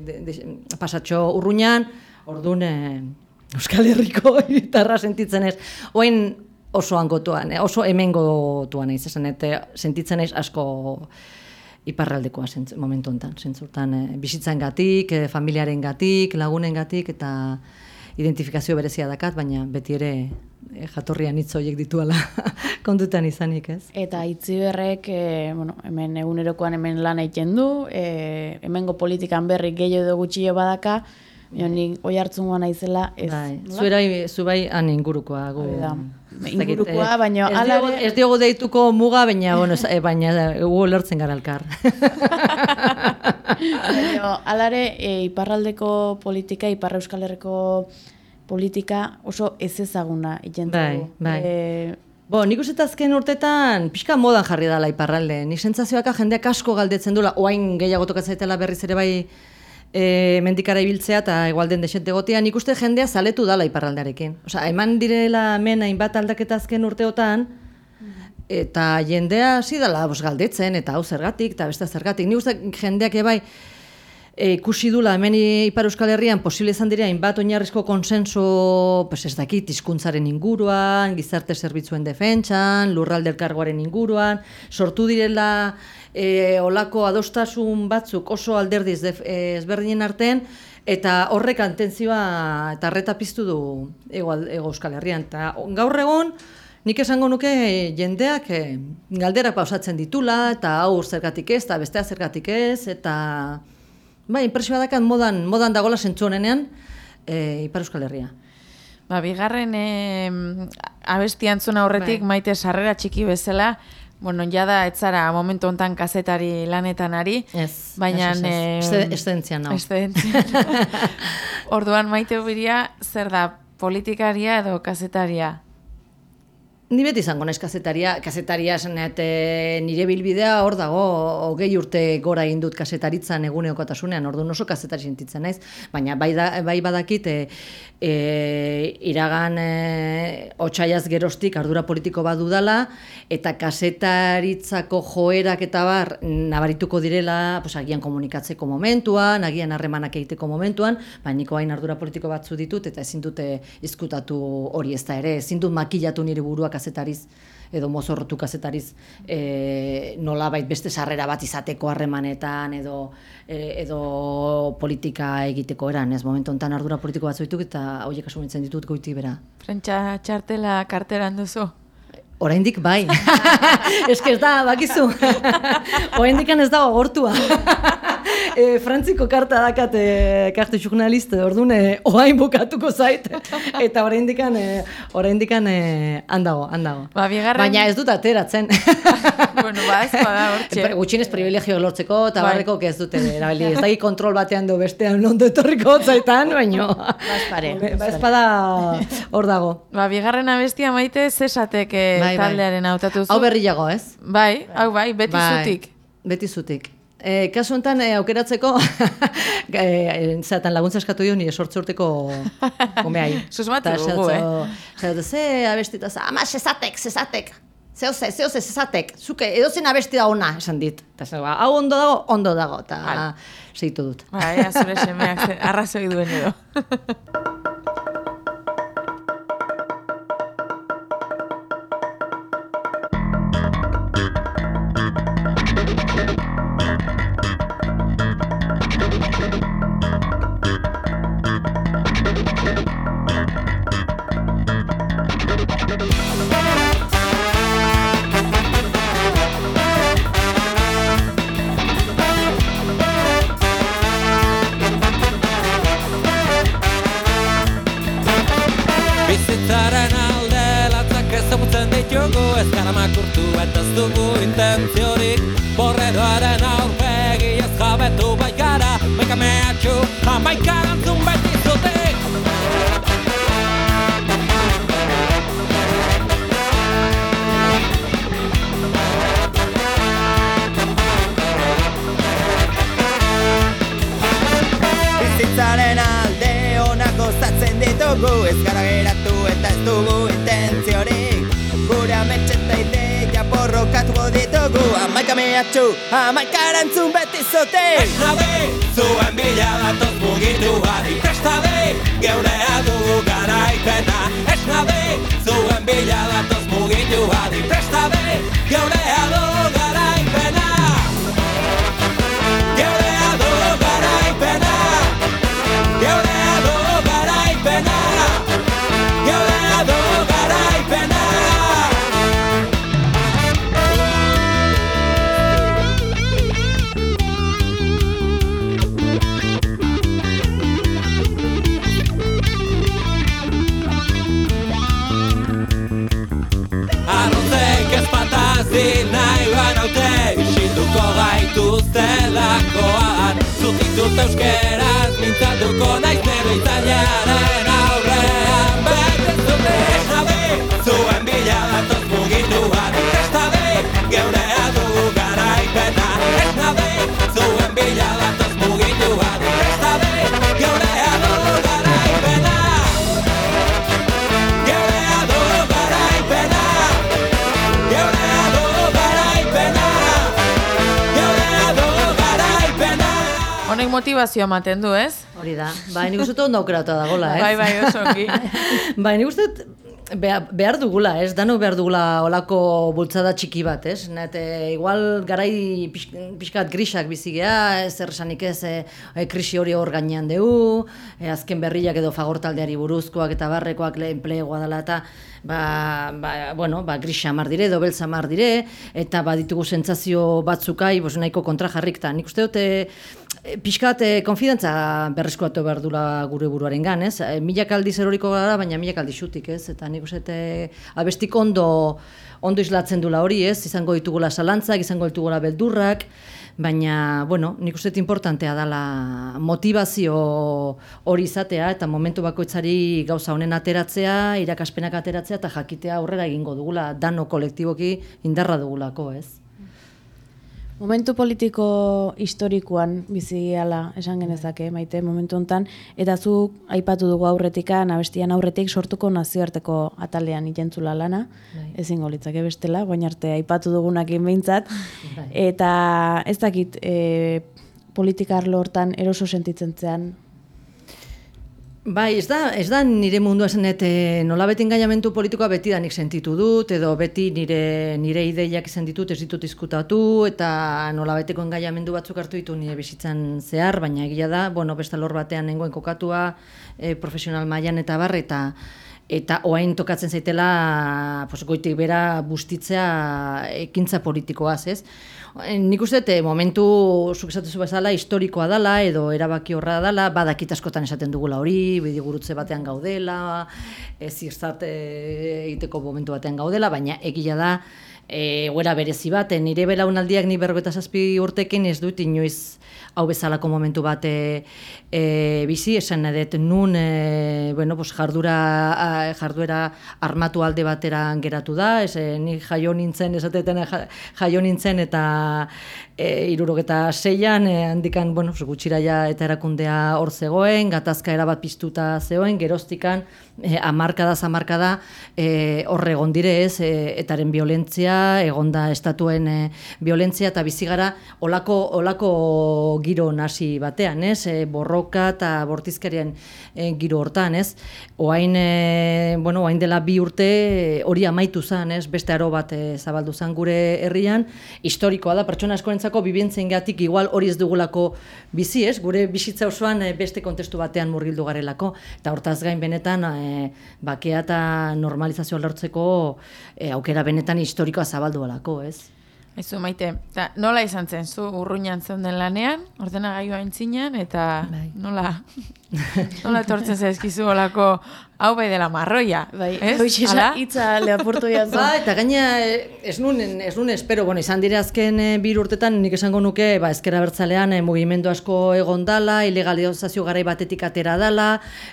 de, de, pasatxo urruñan, orduan Euskal Herriko gitarra sentitzen ez. Oain oso angotuan, eh, oso hemengotuan naiz, esan, eta sentitzen naiz asko iparraldekoa zentz, momentu honetan, zentzurtan e, bizitzan gatik, e, familiaren gatik, lagunen gatik, eta identifikazio berezia dakat, baina beti ere e, jatorrian hitz horiek dituala kontutan izanik, ez? Eta itziberrek, e, bueno, hemen egunerokoan hemen lan egiten du, e, hemengo politikan berri gehiago edo gutxio badaka, baina nik oi hartzungoa naizela, ez. Bai, zuera, zu bai han ingurukoa. Gu, dakit, Ingurukoa, eh, baina ez ere- ez diogu deituko muga, baina, bueno, eh, baina eh, gu lertzen gara elkar. Alare, e, iparraldeko politika, ipar euskal herriko politika oso ez ezaguna egiten Bai, dugu. bai. E, Bo, nik uste azken urtetan pixka modan jarri dela iparralde. Nik sentsazioak jendeak asko galdetzen duela, oain gehiago tokatzaitela berriz ere bai e, mendikara ibiltzea eta egualden desente gotea, nik uste jendea zaletu dala iparraldearekin. Osea, eman direla hemen hainbat aldaketa azken urteotan, eta jendea hasi dela bos galdetzen, eta hau zergatik, eta beste zergatik. Nik uste jendeak ebai, e, ikusi dula hemen Ipar Euskal Herrian posible izan dira hainbat oinarrizko konsenso, pues ez dakit, hizkuntzaren inguruan, gizarte zerbitzuen defentsan, lurralde elkargoaren inguruan, sortu direla e, olako adostasun batzuk oso alderdiz def, e, ezberdinen artean, eta horrek antentzioa eta arreta piztu du ego, ego Euskal Herrian. Eta gaur egon, nik esango nuke jendeak e, galderak pausatzen ditula, eta hau zergatik ez, eta bestea zergatik ez, eta bai, impresioa dakat modan, modan dagola sentzu honenean, e, Ipar Euskal Herria. Ba, bigarren e, abesti antzuna horretik, Bai. maite sarrera txiki bezala, bueno, jada etzara momentu hontan kazetari lanetan ari, Ez, baina... ez, ez, ez. nau. Orduan maite ubiria, zer da, politikaria edo kazetaria? Ni beti izango naiz kazetaria, kazetaria esan nire bilbidea hor dago, hogei urte gora egin dut kazetaritzan eguneokotasunean, orduan oso kazetari sentitzen naiz, baina bai, da, bai badakit e, e, iragan e, otxaiaz gerostik ardura politiko badudala, eta kazetaritzako joerak eta bar nabarituko direla, pues, agian komunikatzeko momentuan, agian harremanak egiteko momentuan, baina niko hain ardura politiko batzu ditut, eta ezin dute izkutatu hori ez da ere, ezin dut makillatu nire burua kazetariz, edo mozorrotu kazetariz e, nolabait beste sarrera bat izateko harremanetan edo e, edo politika egiteko eran, ez momentu honetan ardura politiko batzu ditut eta horiek asumitzen ditut goitik bera. Prentsa txartela karteran duzu? Oraindik bai. Eske ez da, bakizu. Oraindik ez dago agortua. e, Frantziko karta dakat e, karte journaliste, orduan e, oain bukatuko zait. Eta oraindik e, oraindik e, handago, handago. Ba, bigarren... Baina ez dut ateratzen. bueno, ba, ez bada hortxe. Pre- Gutxienez privilegio lortzeko eta Bai. barreko ez dute erabili. Ez daki kontrol batean du bestean ondo etorriko hotzaitan, baino. Bazpare. Ba, espada hor dago. Ba, bigarren abestia maite zesatek eh, Bai, bai. taldearen hautatu zu. Hau berriago, ez? Bai, hau bai, beti Bai, zutik. Beti zutik. E, kasu honetan e, aukeratzeko e, zatan laguntza eskatu dio nire sortze urteko gomeai. Susmatu dugu, eh? Zeratu, ze abestita, za, ama, sesatek, sesatek. Zeoze, zeoze, sesatek. Zuke, edozen abesti da ona, esan dit. Eta zer, ba, hau ondo dago, ondo dago. Eta Hala. zeitu dut. Bai, azure semeak ze- arrazoi duen edo. Ditugu Ez gara makurtu eta ez dugu intentziorik Borreroaren aurpegi ez jabetu bai gara Maika mehatxu, amaika gantzun beti zutik Bizitzaren alde onak gozatzen ditugu Ez gara geratu eta ez dugu intentziorik Gure ametxe eta ideia borrokatu ditugu. Amaika mehatxu, amaika erantzun beti zote. Esnabe, zuen bila datoz mugitu badi Prestabe, geurea dugu garaipena. Esnabe, zuen bila datoz mugitu badi Prestabe, geurea dugu dutelakoan Zutitut euskeraz, mintzatuko naiz nero itzainaren aurrean. Bete zute jabe Honek motivazio ematen du, ez? Hori da. Ba, nik uste ondo aukeratuta dagoela, ez? Bai, bai, oso ongi. Ba, nik uste behar, dugula, ez? Dano behar dugula olako bultzada txiki bat, ez? Net, e, igual garai pix, pixkat grisak bizigea, zer esanik ez, e, e, krisi hori hor gainean dugu, e, azken berriak edo fagortaldeari buruzkoak eta barrekoak lehen plegoa dela eta ba, ba, bueno, ba, grisa mar dire, edo beltza mar dire, eta baditugu sentsazio batzukai, bos, nahiko kontra jarrik, eta nik uste dute, Piskat, e, konfidentza berreskuatu behar dula gure buruaren gan, ez? E, milak aldiz eroriko gara, baina milak aldiz xutik, ez? Eta nik uste, e, abestik ondo, ondo islatzen dula hori, ez? Izango ditugula salantzak, izango ditugula beldurrak, baina, bueno, nik uste importantea dela motivazio hori izatea, eta momentu bakoitzari gauza honen ateratzea, irakaspenak ateratzea, eta jakitea aurrera egingo dugula, dano kolektiboki indarra dugulako, ez? Momentu politiko historikoan bizi ala esan genezake maite momentu hontan eta zu aipatu dugu aurretikan abestian aurretik sortuko nazioarteko atalean ikentzula lana Bai. ezingo litzake bestela baina arte aipatu dugunakin behintzat Bai. eta ez dakit e, politika arlo hortan eroso sentitzen zean Bai, ez da, ez da nire mundua zenet e, nola beti engainamentu politikoa beti da nik sentitu dut, edo beti nire, nire ideiak izan ditut, ez ditut izkutatu, eta nola beteko engainamendu batzuk hartu ditu nire bizitzan zehar, baina egia da, bueno, beste lor batean nengoen kokatua, e, profesional mailan eta bar, eta eta oain tokatzen zaitela pues, goitik bera bustitzea ekintza politikoaz, ez? Eh, Nik uste dut, eh, momentu, zuk esatuzu bezala, historikoa dela, edo erabaki horra dela, badakit askotan esaten dugula hori, bidigurutze batean gaudela, ez zirzat egiteko momentu batean gaudela, baina egia da, e, goera berezi bat, eh, nire belaunaldiak ni berrogeta zazpi urtekin ez dut inoiz hau bezalako momentu bat e, e, bizi, esan edet nun e, bueno, pues jardura, jarduera armatu alde batera geratu da, ez, e, ni jaio nintzen, esateten ja- jaio nintzen eta e, irurogeta seian, e, handikan, bueno, gutxira ja eta erakundea hor zegoen, gatazka erabat piztuta zegoen, geroztikan, e, amarkada, zamarkada, e, horre egon dire ez, e, etaren violentzia, egonda estatuen e, violentzia, eta bizi gara olako, olako giro nasi batean, ez, e, borroka eta bortizkerien e, giro hortan, ez, oain, e, bueno, oain dela bi urte e, hori amaitu zen, ez, beste aro bat e, zabaldu zen gure herrian, historikoa da, pertsona askorentzako bibentzen gatik igual hori ez dugulako bizi, ez, gure bizitza osoan e, beste kontestu batean murgildu garelako, eta hortaz gain benetan e, bakea eta normalizazioa lortzeko e, aukera benetan historikoa zabaldu alako, ez? Aizu, maite, eta nola izan zen, zu urruñan zeunden lanean, ordenagailua entzinen, eta Bai. nola, nola etortzen zaizkizu olako, hau bai dela marroia, bai ez? hoxe Hala? hitza leapurtu jazu Ba, eta gaina eh, ez nun, ez nun espero, bueno, izan dire azken e, bir urtetan nik esango nuke, ba, ezkera bertzalean e, mugimendu asko egon dala, ilegalizazio garai batetik atera dala,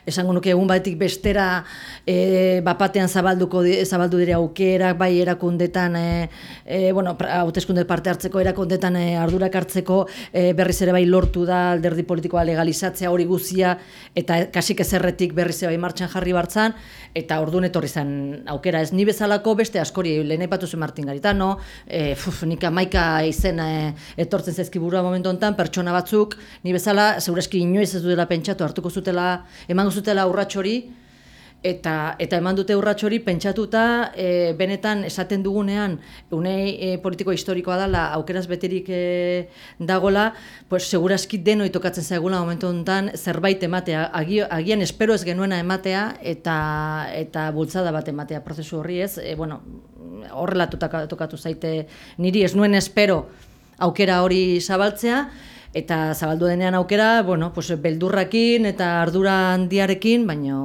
esango nuke egun batetik bestera e, bapatean zabalduko zabaldu dire aukerak, bai erakundetan, e, e, bueno, hauteskunde parte hartzeko erakundetan e, ardurak hartzeko e, berriz ere bai lortu da alderdi politikoa legalizatzea hori guzia, eta kasik ezerretik berriz ere bai martxan jarri bartzan, eta orduan etorri zen aukera. Ez ni bezalako beste askori lehen aipatu zen Martin Garitano, e, fuf, nik amaika izena e, etortzen zaizkiburua momentu honetan, pertsona batzuk, ni bezala, zeureski inoiz ez dutela pentsatu, hartuko zutela, emango zutela urrats hori, eta, eta eman dute urrats hori pentsatuta e, benetan esaten dugunean unei e, politiko historikoa dela aukeraz beterik e, dagola, pues seguraski denoi tokatzen zaigula momentu honetan zerbait ematea, Agi, agian espero ez genuena ematea eta eta bultzada bat ematea prozesu horri ez, e, bueno, horrela tokatu zaite. Niri ez nuen espero aukera hori zabaltzea, eta zabaldu denean aukera, bueno, pues beldurrakin eta ardura handiarekin, baina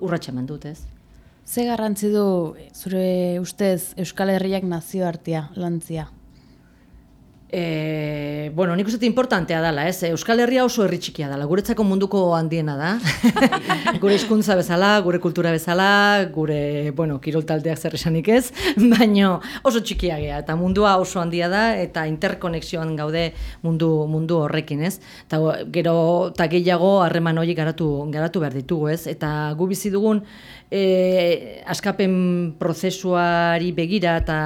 urratxe eman dut, ez? Ze garrantzi du zure ustez Euskal Herriak nazioartea lantzia? E, bueno, nik uste importantea dela, ez? Euskal Herria oso herri txikia dela, guretzako munduko handiena da. gure hizkuntza bezala, gure kultura bezala, gure, bueno, kirol taldeak zer esanik ez, baino oso txikia gea, eta mundua oso handia da, eta interkonexioan gaude mundu mundu horrekin, ez? Eta gero, eta gehiago harreman hori garatu, garatu behar ditugu, ez? Eta gu bizi dugun, e, askapen prozesuari begira eta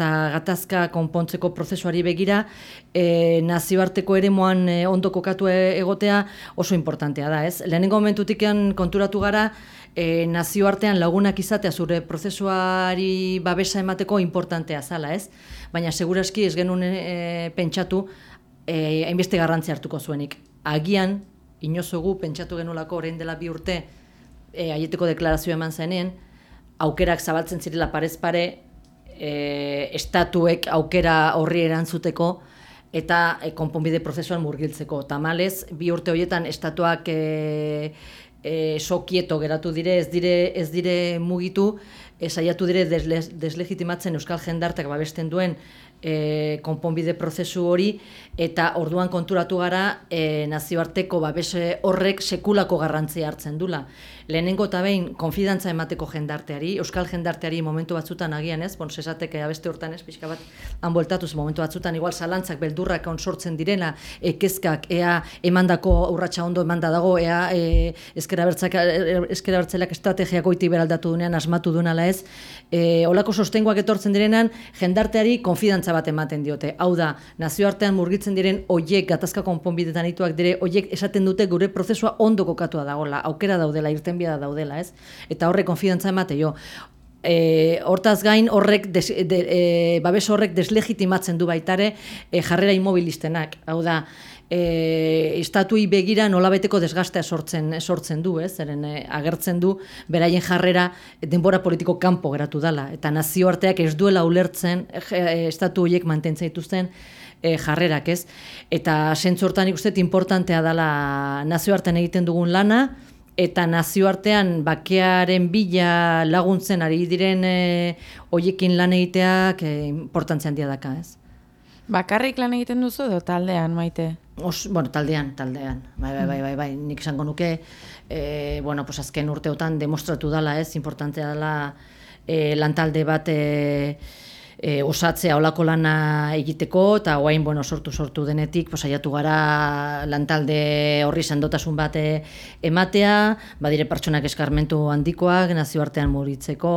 eta gatazka konpontzeko prozesuari begira e, nazioarteko eremuan e, ondo kokatu e- egotea oso importantea da, ez? Lehenengo momentutiken konturatu gara, e, nazioartean lagunak izatea zure prozesuari babesa emateko importantea zala, ez? Baina seguraski ez genuen e, pentsatu e, hainbeste hartuko zuenik. Agian, inozogu pentsatu genulako orain dela bi urte e, aieteko deklarazio eman zenien, aukerak zabaltzen zirela parez pare, e, estatuek aukera horri erantzuteko, eta e, konponbide prozesuan murgiltzeko. Tamalez, bi urte horietan estatuak e, e, sokieto geratu dire, ez dire, ez dire mugitu, saiatu dire desle, deslegitimatzen Euskal Jendartek babesten duen e, konponbide prozesu hori, eta orduan konturatu gara e, nazioarteko babese horrek sekulako garrantzia hartzen dula. Lehenengo eta behin, konfidantza emateko jendarteari, euskal jendarteari momentu batzutan agian ez, bon, sesateke abeste hortan ez, pixka bat, han bueltatuz momentu batzutan, igual zalantzak beldurrak on sortzen direna, e, kezkak, ea emandako urratsa ondo emanda dago, ea e, ezkera bertzelak estrategiak goiti beraldatu dunean, asmatu duenala ez, e, olako sostengoak etortzen direnan, jendarteari konfidantza bat ematen diote. Hau da, nazioartean murgitzen diren oiek gatazka konponbidetan ituak dire, oiek esaten dute gure prozesua ondo kokatua dagola, aukera daudela, irten da daudela, ez? Eta horrek konfidantza emate jo. E, hortaz gain horrek des, de, e, babes horrek deslegitimatzen du baitare e, jarrera immobilistenak. Hau da, e, estatuei begira nolabeteko desgastea sortzen sortzen du, ez? Zeren e, agertzen du beraien jarrera denbora politiko kanpo geratu dala eta nazioarteak ez duela ulertzen e, estatu horiek mantentzen dituzten e, jarrerak, ez? Eta sentzu hortan ikustet importantea dela nazioartean egiten dugun lana, eta nazioartean bakearen bila laguntzen ari diren e, hoiekin lan egiteak e, importantzia handia daka, ez? Bakarrik lan egiten duzu edo taldean, maite? Os, bueno, taldean, taldean. Bai, bai, bai, bai, bai. Nik esango nuke, e, bueno, pues azken urteotan demostratu dala, ez? Importantzia dela e, lantalde bat e, e, osatzea olako lana egiteko eta guain bueno, sortu sortu denetik posaiatu gara lantalde horri sendotasun bat e, ematea, badire pertsonak eskarmentu handikoak nazioartean muritzeko,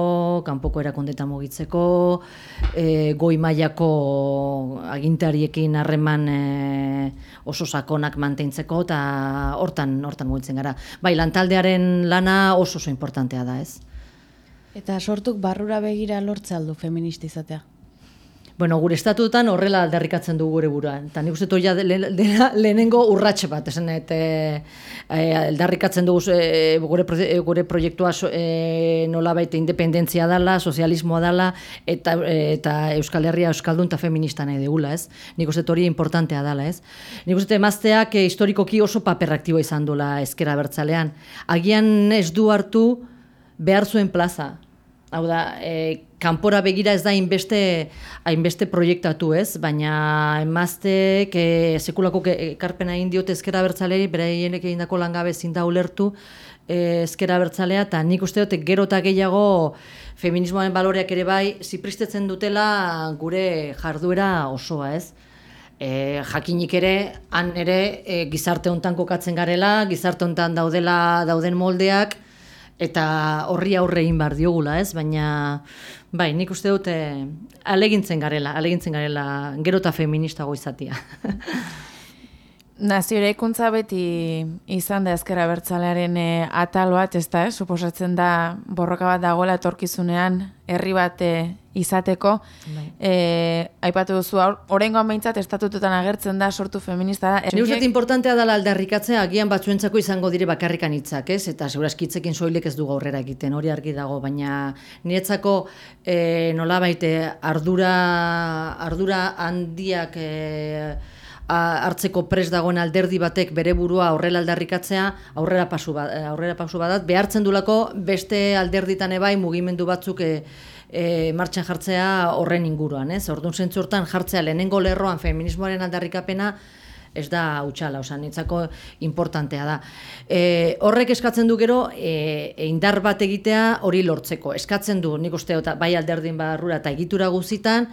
kanpoko erakundetan mugitzeko, e, goi mailako agintariekin harreman e, oso sakonak mantentzeko eta hortan hortan mugitzen gara. Bai, lantaldearen lana oso oso importantea da, ez? Eta sortuk barrura begira lortze aldu feministizatea? Bueno, gure estatutan horrela aldarrikatzen du gure buruan. Eta nik uste toia dela lehenengo urratxe bat, esan, eta e, aldarrikatzen dugu e, gure, gure proiektua e, nola baita independentzia dela, sozialismoa dela, eta, eta Euskal Herria Euskaldun eta feminista nahi degula, ez? Nik uste hori importantea dela, ez? Nik uste emazteak e, historikoki oso paper aktibo izan dula ezkera bertzalean. Agian ez du hartu behar zuen plaza, Hau da, e, kanpora begira ez da hainbeste hainbeste proiektatu ez, baina emaztek e, sekulako ekarpena egin diote ezkera bertzaleri, bereienek egindako langabe zinda ulertu e, ezkera bertzalea, eta nik uste dut gero eta gehiago feminismoaren baloreak ere bai, zipristetzen dutela gure jarduera osoa ez. E, jakinik ere, han ere e, gizarte hontan kokatzen garela, gizarte hontan daudela dauden moldeak, eta horri aurre egin bar diogula, ez? Baina bai, nik uste dute alegintzen garela, alegintzen garela gero eta feminista goizatia. Naziore ikuntza beti izan da ezkera bertzalearen e, atal bat, ez da, eh? suposatzen da borroka bat dagoela etorkizunean herri bat eh, izateko. Bai. E, aipatu duzu, horrengoan behintzat estatututan agertzen da sortu feminista da. Ni uste importantea dela aldarrikatzea, agian batzuentzako izango dire bakarrikan hitzak, ez? Eta segurazkitzekin soilek ez du aurrera egiten, hori argi dago, baina niretzako e, nola baite ardura, ardura handiak... E, hartzeko pres dagoen alderdi batek bere burua aurrela aldarrikatzea aurrera pasu bat, eh, aurrera pasu badat behartzen dulako beste alderditan ebai mugimendu batzuk e, e, martxan jartzea horren inguruan, ez? Orduan zentzu hortan jartzea lehenengo lerroan feminismoaren aldarrikapena ez da utxala, osan, nitzako importantea da. E, horrek eskatzen du gero, e, indar bat egitea hori lortzeko. Eskatzen du, nik uste, eta bai alderdin barrura eta egitura guzitan,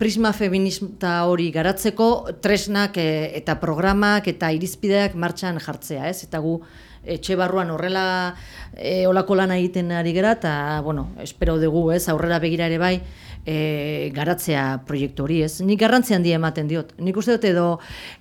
prisma feminista hori garatzeko, tresnak e, eta programak eta irizpideak martxan jartzea, ez? Eta gu, etxe barruan horrela e, olako lana egiten ari gara, eta, bueno, espero dugu, ez, aurrera begira ere bai, e, garatzea proiektu hori, ez? Nik garrantzi handia ematen diot. Nik uste dut edo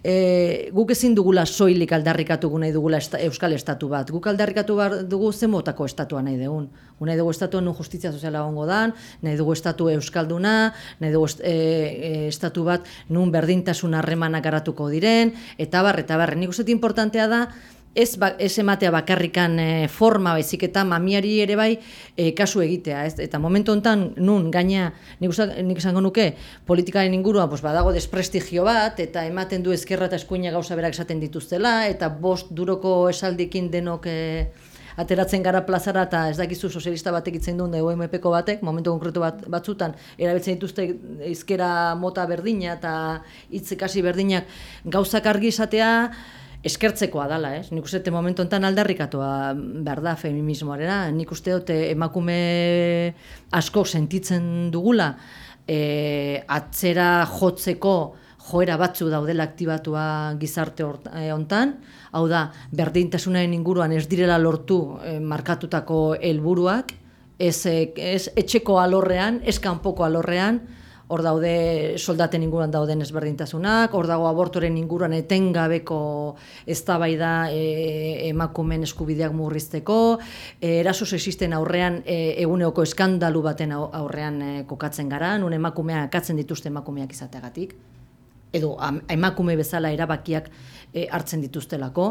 e, guk ezin dugula soilik aldarrikatu gu nahi dugula esta, euskal estatu bat. Guk aldarrikatu behar dugu zen motako estatua nahi dugun. Gu nahi dugu estatua nun justizia soziala gongo dan, nahi dugu estatu euskalduna, nahi dugu est, e, e, estatu bat nun berdintasun harremanak garatuko diren, eta bar, eta bar. Nik uste dut importantea da, ez, ba, ez ematea bakarrikan e, forma baizik eta mamiari ere bai e, kasu egitea, ez? Eta momentu hontan nun gaina nik, usa, nik esango nuke politikaren inguruan pues, badago desprestigio bat eta ematen du ezkerra eta eskuina gauza berak esaten dituztela eta bost duroko esaldikin denok e, ateratzen gara plazara eta ez dakizu sozialista batek itzen duen UMPko batek, momentu konkretu bat, batzutan, erabiltzen dituzte izkera mota berdina eta hitz ikasi berdinak gauzak argi izatea, eskertzekoa dala, ez? Nik uste dute momentu enten aldarrikatua behar da feminismoarena, nik uste dute emakume asko sentitzen dugula e, atzera jotzeko joera batzu daudela aktibatua gizarte e, hontan, hau da, berdintasunaren inguruan ez direla lortu e, markatutako helburuak, ez, e, ez etxeko alorrean, ez kanpoko alorrean, hor daude soldaten inguruan dauden ezberdintasunak, hor dago abortoren inguruan etengabeko eztabaida e, emakumen eskubideak murrizteko, e, eraso sexisten aurrean e, eguneoko eskandalu baten aurrean e, kokatzen gara, nun emakumea katzen dituzte emakumeak izateagatik edo emakume bezala erabakiak e, hartzen dituztelako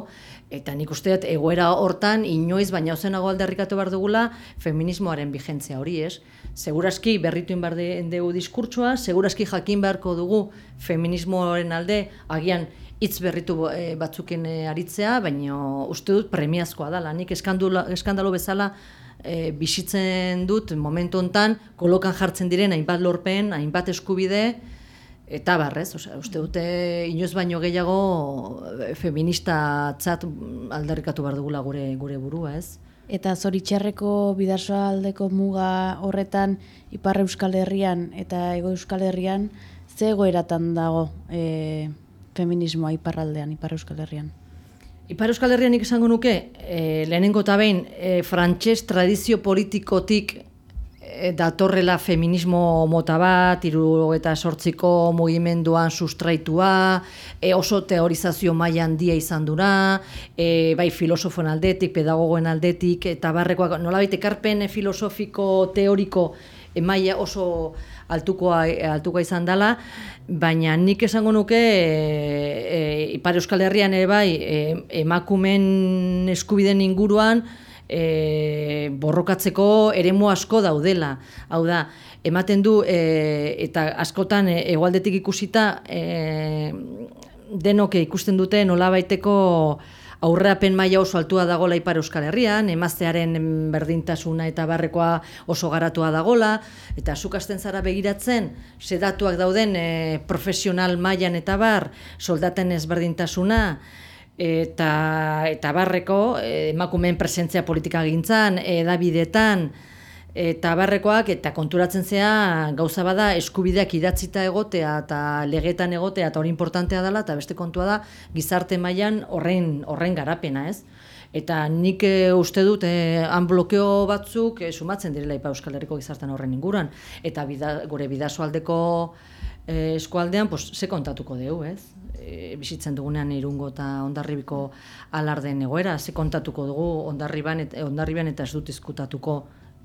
eta nik uste dut egoera hortan inoiz baina ozenago aldarrikatu behar dugula feminismoaren bigentzia hori, ez? Segurazki berritu inbar dugu diskurtsoa, segurazki jakin beharko dugu feminismoaren alde agian hitz berritu e, batzuken e, aritzea, baina uste dut premiazkoa dela. Nik eskandalo bezala e, bisitzen dut momentu hontan kolokan jartzen diren hainbat lorpen, hainbat eskubide, Eta barrez, osea, uste dute inoz baino gehiago eh, feminista txat aldarrikatu behar dugula gure, gure burua, ez? Eta zoritxerreko bidasoa aldeko muga horretan Ipar Euskal Herrian eta Ego Euskal Herrian ze egoeratan dago e, feminismoa Iparraldean, Ipar Euskal Herrian? Ipar Euskal Herrian nik esango nuke, e, lehenengo eta behin, e, frantxez tradizio politikotik datorrela feminismo mota bat, iru eta sortziko mugimenduan sustraitua, e, oso teorizazio maila handia izan dura, e, bai filosofoen aldetik, pedagogoen aldetik, eta barrekoak, nola baita ekarpen filosofiko, teoriko, e, maila oso altukoa, altukoa izan dela, baina nik esango nuke e, e, Ipar Euskal Herrian ere bai e, emakumen eskubiden inguruan e, borrokatzeko eremu asko daudela. Hau da, ematen du e, eta askotan e, egualdetik ikusita e, denok ikusten dute nola baiteko aurreapen maila oso altua dagola Ipar Euskal Herrian, emaztearen berdintasuna eta barrekoa oso garatua dagola, eta zukasten zara begiratzen, sedatuak dauden e, profesional mailan eta bar, soldaten ezberdintasuna, eta eta barreko eh, emakumeen presentzia politika gintzan, edabidetan eta barrekoak eta konturatzen zea gauza bada eskubideak idatzita egotea eta legetan egotea eta hori importantea dela eta beste kontua da gizarte mailan horren horren garapena, ez? Eta nik e, uste dut e, han blokeo batzuk e, sumatzen direla Ipa Euskal Herriko gizartean horren inguruan eta bida, gure bidasoaldeko e, eskualdean pues, ze kontatuko dugu, ez? E, bizitzen dugunean irungo eta ondarribiko alarden egoera, ze kontatuko dugu ondarriban eta, ondarriban eta ez dut izkutatuko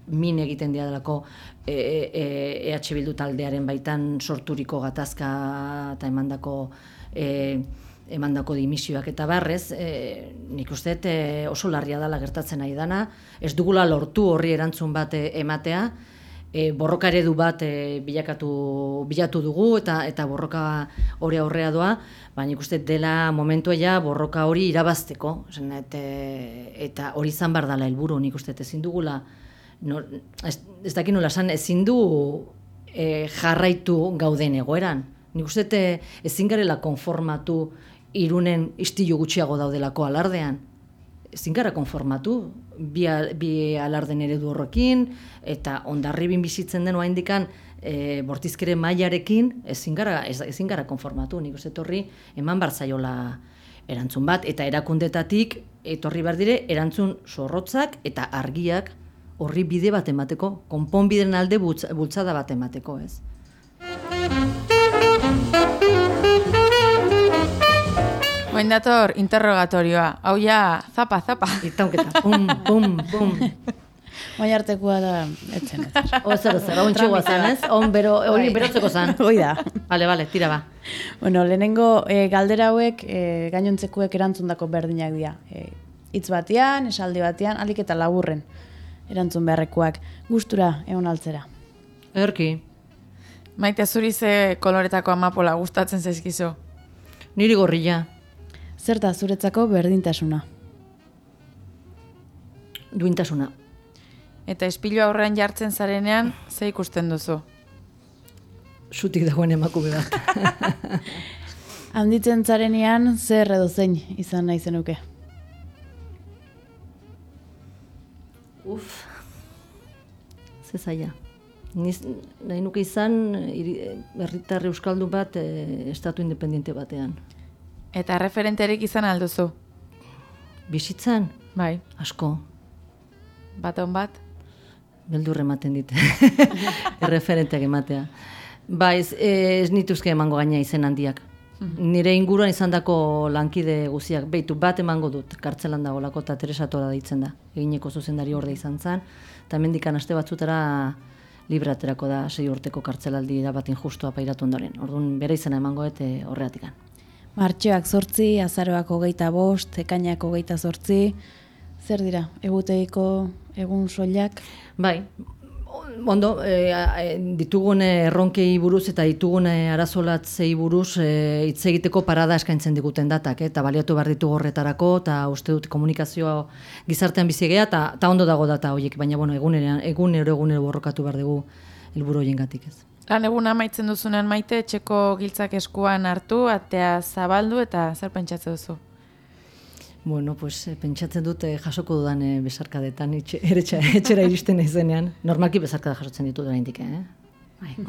min egiten dira delako e, e, EH Bildu taldearen baitan sorturiko gatazka eta emandako e, emandako dimisioak. Eta barrez, e, nik uste e, oso larria dela gertatzen nahi dana, ez dugula lortu horri erantzun bat ematea, e, borroka eredu bat e, bilakatu bilatu dugu eta eta borroka hori aurrea doa, baina ikuste dela momentua ja borroka hori irabazteko, et, eta hori izan bar dela helburu, nik uste ezin dugula. No, ez, ez dakit nola san ezin du e, jarraitu gauden egoeran. Nik uste ezin garela konformatu irunen istilu gutxiago daudelako alardean. Ezin gara konformatu bi, bi alarden eredu horrekin eta ondarribin bizitzen den oraindikan e, bortizkere mailarekin ezin gara ezin gara konformatu nik uste etorri eman bar zaiola erantzun bat eta erakundetatik etorri bar dire erantzun zorrotzak eta argiak horri bide bat emateko, konponbideren alde bultz- bultzada bat emateko, ez? Oain dator interrogatorioa. Hau ja, zapa, zapa. Itaunketa, pum, pum, pum. Baina artekoa da, etzen ez. O, zer, hon txegoa zan, ez? On, bero, hori berotzeko zan. Hoi da. Bale, bale, tira ba. Bueno, lehenengo e, galdera hauek e, gainontzekuek erantzundako berdinak dira. E, hitz batean, esaldi batean, alik eta laburren erantzun beharrekoak. Gustura egon altzera. Erki, Maite zuri ze koloretako amapola gustatzen zaizkizu. niri gorrila, Zerta zuretzako berdintasuna. duintasuna. Eta espilu aurrean jartzen zarenean, ze ikusten duzu. Zutik dagoen emakume bat. Handitzen zarenean zer edo zein izan nahi zenuke. Uf, ze zaila. Niz, nahi nuke izan hiri- herritar euskaldu bat e, estatu independiente batean. Eta referenterik izan alduzu. Bizitzan, Bai, asko, baton bat. beldur ematen dit. Erreferenteak ematea. Ba, ez, ez nituzke emango gaina izen handiak. Nire inguruan izandako lankide guziak, beitu bat emango dut, kartzelan dagoelako eta Teresa Tora deitzen da. Egineko zuzendari orde izan zen, eta mendikan aste batzutara libraterako da sei urteko kartzelaldi da bat injustua pairatu ondoren. Orduan bere izena emango dut eh, horreatikan. Martxoak zortzi, azaroak hogeita bost, ekainak hogeita zortzi. Zer dira, egutegiko egun soilak? Bai, ondo, e, e, ditugun erronkei buruz eta ditugun e, arazolatzei buruz e, hitz egiteko parada eskaintzen diguten datak, eta baliatu behar ditugu horretarako, eta uste dut komunikazioa gizartean bizi gea, eta, eta ondo dago data horiek, baina bueno, egunean, egunero egunero borrokatu behar dugu helburu horiengatik ez. Lan egun amaitzen duzunean maite, etxeko giltzak eskuan hartu, atea zabaldu eta zer pentsatzen duzu. Bueno, pues eh, pentsatzen dut eh, jasoko dudan eh, besarkadetan etxe, eretxa, etxera iristen naizenean. Normalki besarkada jasotzen ditut oraindik, eh? Bai.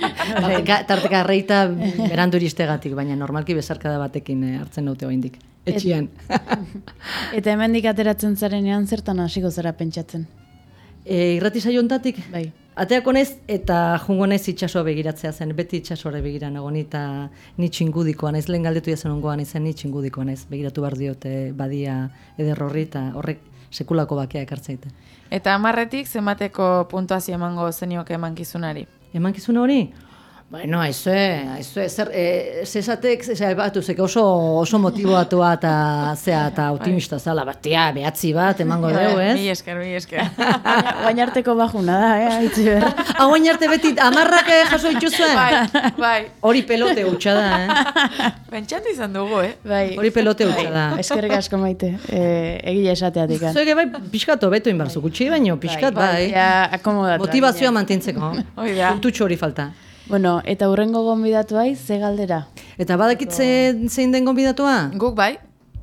Tarteka, tarteka reita berandu iristegatik, baina normalki besarkada batekin hartzen naute oraindik. Etxian. Eta hemendik ateratzen zarenean zertan hasiko zara pentsatzen. E, irrati saiontatik, Bai. ateako naiz eta jungo naiz itsasoa begiratzea zen, beti itsasoare begira nago ni eta ni txingudikoa naiz, lehen galdetu jazen ongoan izan ni txingudikoa naiz, begiratu behar diote badia eder horri eta horrek sekulako bakea ekartzaite. Eta amarretik zenbateko puntuazio emango zenioke emankizunari. Emankizuna hori? Bueno, aizue, aizue, zer, e, zezatek, zeza, batu, zeke oso, oso motiboatua eta zea, eta optimista zala, bat, tia, behatzi bat, emango dugu, ez? Mi esker, mi esker. Baina arteko bajuna da, eh, haitzi behar. Hau gain arte beti, amarrak eh, jaso dituzuen? bai, bai. Hori pelote hutsa da, eh? Pentsatu izan dugu, eh? Bai. Hori pelote hutsa da. Eskerrik asko maite, e, egile esateatik. Zuege bai, pixkat hobeto inbarzu, gutxi baino, pixkat bai. Ja, akomodatu. Motivazioa mantentzeko. Hoi da. Puntutxo hori falta. Bueno, eta hurrengo gonbidatu bai, ze galdera? Eta badakitze zein den gonbidatua? Guk bai,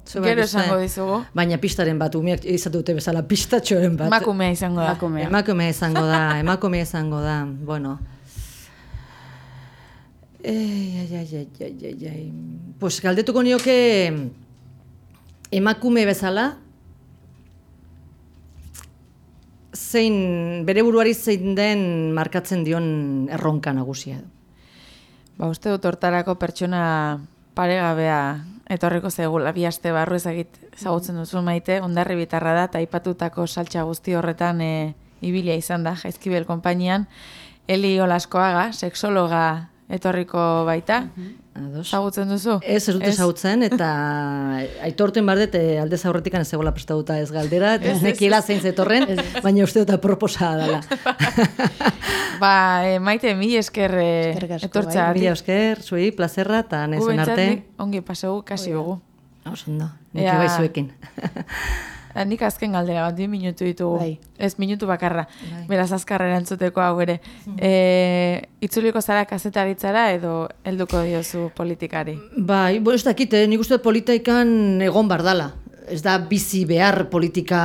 Zu bai gero esango dizugu. Baina pistaren bat, umeak izatu dute bezala pistatxoren bat. Emakumea izango da. Emakumea. Emakumea izango da, emakumea izango da, bueno. Ei, ai, ai, ai, ai, ai, ai. Pues galdetuko nioke emakume bezala, zein, bere buruari zein den markatzen dion erronka nagusia. Ba, uste dut hortarako pertsona paregabea etorriko zegula, bi aste barru ezagit ezagutzen duzu maite, ondarri bitarra da, eta aipatutako saltxa guzti horretan e, ibilia izan da, jaizkibel konpainian, Eli Olaskoaga, sexologa etorriko baita, Ados. ezagutzen duzu? Ez, ez dut ezagutzen, eta aitorten bar dut eh, aldez aurretikan ez egola prestatuta ez galdera, eta ez nekiela zein zetorren, baina uste dut proposa dela. Ba, e, maite, mi esker e, Eskerrik asko, etortzea. Mila esker, zuei, plazerra, eta nezen arte. ongi pasegu, kasi dugu. Oso ondo, nik Ea. bai zuekin. Ah, Nik azken galdera bat, bi minutu ditugu. Bai. Ez minutu bakarra. Bai. Beraz azkarra erantzuteko hau ere. E, itzuliko zara kazetaritzara edo helduko diozu politikari? Bai, bo, ez dakit, eh, nik uste politikan egon bardala. ez da bizi behar politika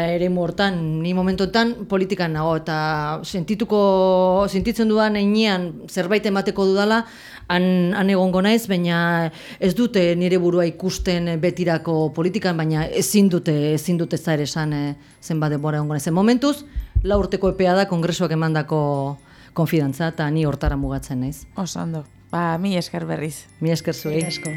ere hortan, ni momentotan politikan nago, eta sentituko, sentitzen dudan einean zerbait emateko dudala, han, han egongo naiz, baina ez dute nire burua ikusten betirako politikan, baina ezin dute, ezin dute za ere esan eh, zenbat denbora egongo naiz. Momentuz, lau urteko epea da kongresuak emandako konfidantza, eta ni hortara mugatzen naiz. Oso ondo. Ba, mi esker berriz. Mi esker zuei. Asko.